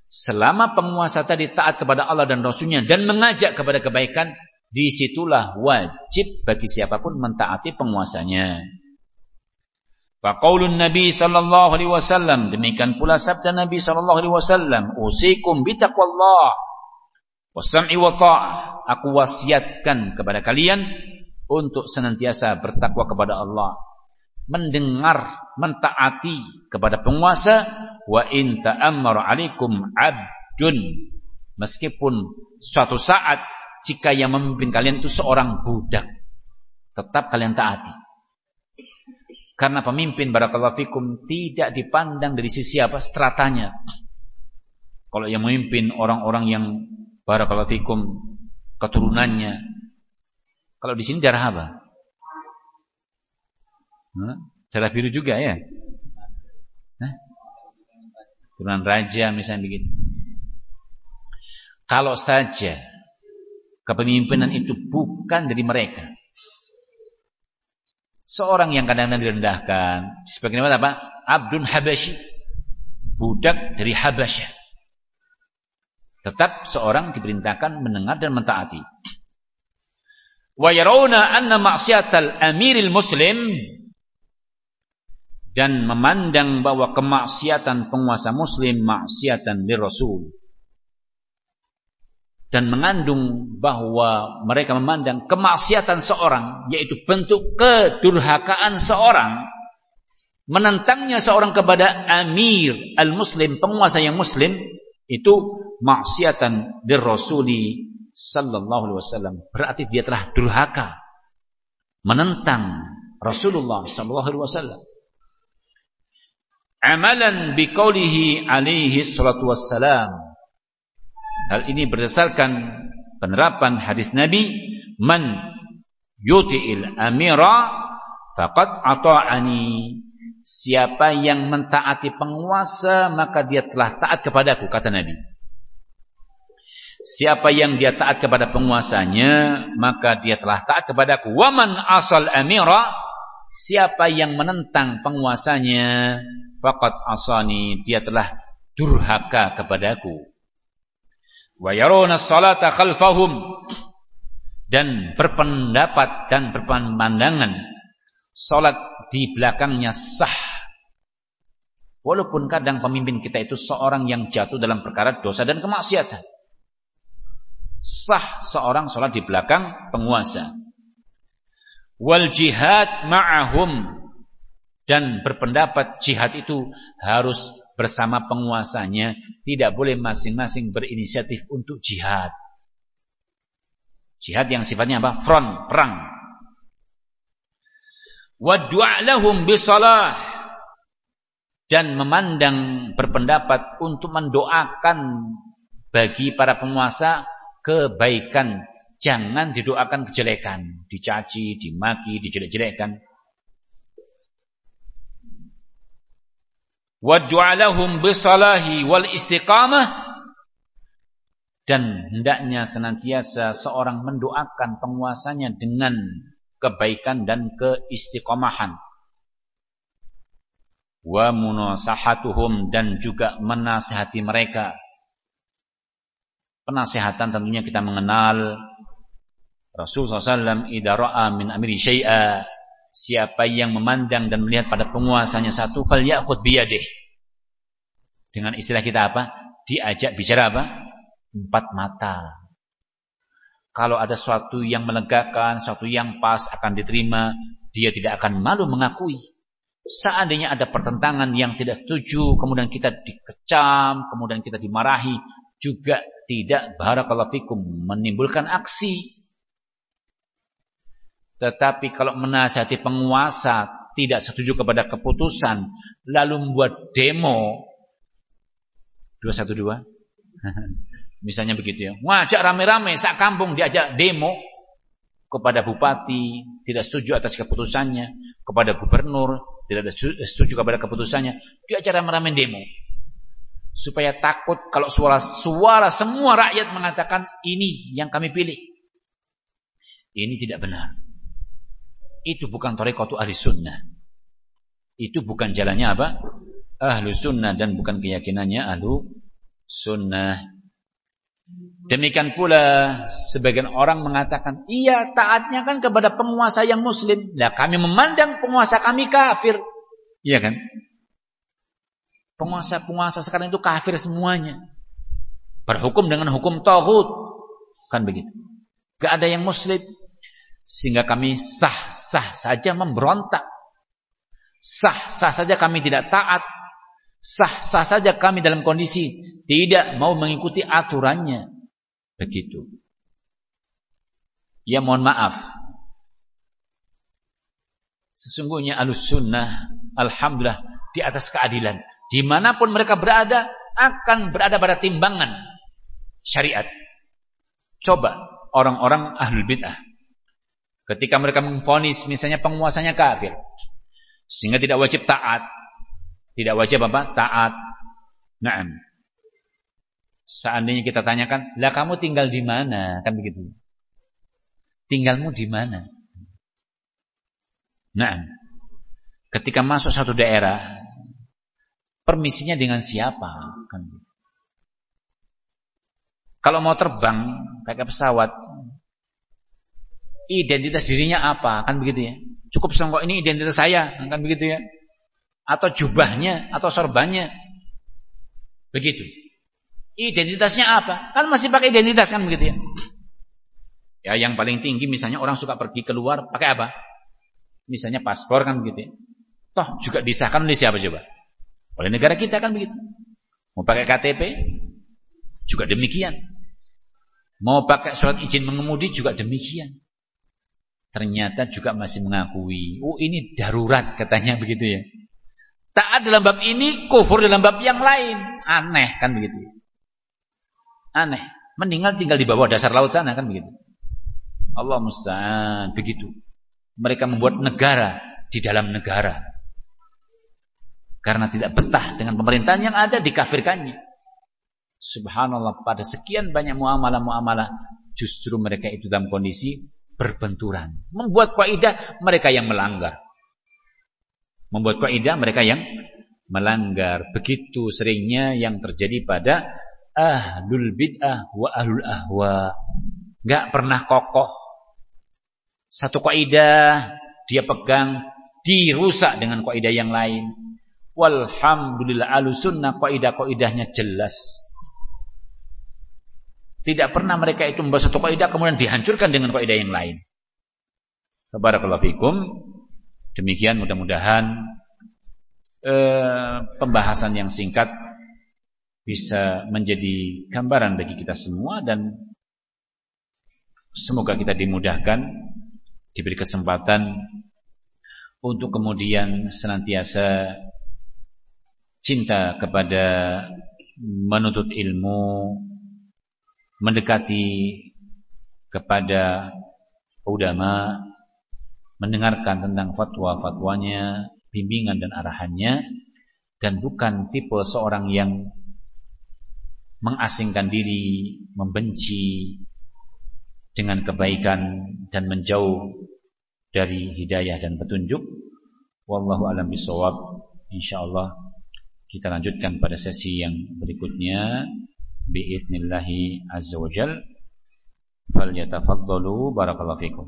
Selama penguasa tadi taat kepada Allah dan Rasulnya dan mengajak kepada kebaikan, di situlah wajib bagi siapa pun mentaati penguasanya. Faqaulun Nabi sallallahu alaihi wasallam demikian pula sabda Nabi sallallahu alaihi wasallam, "Usikum bitaqwallah wasam'i wa ta'ah." Aku wasiatkan kepada kalian untuk senantiasa bertakwa kepada Allah mendengar, mentaati kepada penguasa wa in ta'ammara 'alaikum 'abdun. Meskipun suatu saat jika yang memimpin kalian itu seorang budak tetap kalian taati. Karena pemimpin barakallahu fikum tidak dipandang dari sisi apa? Stratanya. Kalau yang memimpin orang-orang yang barakallahu fikum keturunannya. Kalau di sini darah apa Darah biru juga ya? Turunan raja misalnya begitu. Kalau saja kepemimpinan itu bukan dari mereka. Seorang yang kadang-kadang direndahkan. Sebagaimana apa? Abdun Habasyi. Budak dari Habasyah. Tetap seorang diperintahkan mendengar dan mentaati. Wa yarawna anna ma'siyatal amiril muslim dan memandang bahwa kemaksiatan penguasa muslim maksiatan di Rasul. dan mengandung bahwa mereka memandang kemaksiatan seorang yaitu bentuk kedurhakaan seorang menentangnya seorang kepada amir al-muslim penguasa yang muslim itu maksiatan dir rasuli sallallahu alaihi wasallam berarti dia telah durhaka menentang Rasulullah sallallahu alaihi wasallam amalan biqaulihi alaihi salatu wassalam Hal ini berdasarkan penerapan hadis Nabi, "Man yuti'il amira faqad ata'ani." Siapa yang mentaati penguasa, maka dia telah taat kepadaku, kata Nabi. Siapa yang dia taat kepada penguasanya, maka dia telah taat kepadaku. Waman asal amira, siapa yang menentang penguasanya, faqad asani, dia telah durhaka kepadaku. Wa yaruna salata khalfahum dan berpendapat dan berpandangan salat di belakangnya sah. Walaupun kadang pemimpin kita itu seorang yang jatuh dalam perkara dosa dan kemaksiatan. Sah seorang salat di belakang penguasa. Wal jihad ma'ahum dan berpendapat jihad itu harus bersama penguasanya, tidak boleh masing-masing berinisiatif untuk jihad. Jihad yang sifatnya apa? Front, perang. Wad'a lahum bisalah dan memandang berpendapat untuk mendoakan bagi para penguasa kebaikan. Jangan didoakan kejelekan, dicaci, dimaki, dijelek-jelekkan. Waj'alahum bisalahi wal istiqamah. Dan hendaknya senantiasa seorang mendoakan penguasanya dengan kebaikan dan keistiqomahan. Wa munasahatuhum dan juga menasihati mereka. Penasihatan tentunya kita mengenal. Rasulullah SAW idza ra'a min amri syai'a Siapa yang memandang dan melihat pada penguasanya satu fal ya'khud biyadih. Dengan istilah kita apa? Diajak bicara apa? Empat mata. Kalau ada sesuatu yang melegakan, sesuatu yang pas akan diterima, dia tidak akan malu mengakui. Seandainya ada pertentangan yang tidak setuju, kemudian kita dikecam, kemudian kita dimarahi, juga tidak barakallahu fikum menimbulkan aksi tetapi kalau menasihati penguasa tidak setuju kepada keputusan lalu membuat demo 212 misalnya begitu ya. Ngajak rame-rame sak kampung diajak demo kepada bupati tidak setuju atas keputusannya, kepada gubernur tidak setuju kepada keputusannya, diajak rame-rame demo. Supaya takut kalau suara-suara semua rakyat mengatakan ini yang kami pilih. Ini tidak benar. Itu bukan tarekat ahli sunnah. Itu bukan jalannya apa? Ahlu sunnah dan bukan keyakinannya ahlu sunnah. Demikian pula sebagian orang mengatakan, iya taatnya kan kepada penguasa yang muslim. Lah kami memandang penguasa kami kafir. Iya kan? Penguasa-penguasa sekarang itu kafir semuanya. Berhukum dengan hukum tauhid. Kan begitu. Gak ada yang muslim. Sehingga kami sah-sah saja memberontak. Sah-sah saja kami tidak taat. Sah-sah saja kami dalam kondisi tidak mau mengikuti aturannya. Begitu. Ya mohon maaf. Sesungguhnya alus sunnah, alhamdulillah, di atas keadilan. Di mana pun mereka berada, akan berada pada timbangan syariat. Coba orang-orang ahlul bid'ah. Ketika mereka memfonis misalnya penguasanya kafir. Sehingga tidak wajib taat. Tidak wajib apa? Taat. Naam. Seandainya kita tanyakan, "Lah kamu tinggal di mana?" Kan begitu. Tinggalmu di mana? Nah, ketika masuk satu daerah, permisinya dengan siapa? Kan. Kalau mau terbang pakai pesawat, identitas dirinya apa kan begitu ya cukup songkok ini identitas saya kan begitu ya atau jubahnya atau sorbannya begitu Identitasnya apa? Kan masih pakai identitas kan begitu ya. Ya yang paling tinggi misalnya orang suka pergi keluar pakai apa? Misalnya paspor kan begitu ya. Toh juga disahkan oleh siapa coba? Oleh negara kita kan begitu. Mau pakai KTP juga demikian. Mau pakai surat izin mengemudi juga demikian. Ternyata juga masih mengakui, oh ini darurat katanya begitu ya. Taat dalam bab ini, kufur dalam bab yang lain. Aneh kan begitu. Aneh. Meninggal tinggal di bawah dasar laut sana kan begitu. Allah musta'an begitu. Mereka membuat negara di dalam negara. Karena tidak betah dengan pemerintahan yang ada dikafirkannya. Subhanallah pada sekian banyak muamalah-muamalah justru mereka itu dalam kondisi berbenturan. Membuat kaidah mereka yang melanggar. Membuat kaidah mereka yang melanggar. Begitu seringnya yang terjadi pada ahlul bid'ah wa ahlul ahwa. Enggak pernah kokoh. Satu kaidah dia pegang dirusak dengan kaidah yang lain. Walhamdulillah alusunnah kaidah-kaidahnya jelas. Tidak pernah mereka itu membahas satu kaidah kemudian dihancurkan dengan kaidah yang lain. Barakallahu fikum. Demikian mudah-mudahan eh, pembahasan yang singkat bisa menjadi gambaran bagi kita semua dan semoga kita dimudahkan diberi kesempatan untuk kemudian senantiasa cinta kepada menuntut ilmu, mendekati kepada ulama, mendengarkan tentang fatwa-fatwanya, bimbingan dan arahannya, dan bukan tipe seorang yang mengasingkan diri, membenci dengan kebaikan dan menjauh dari hidayah dan petunjuk. Wallahu alam bisawab. Insyaallah kita lanjutkan pada sesi yang berikutnya biidnillahi azza wajal. Falyatafaddalu barakallahu fikum.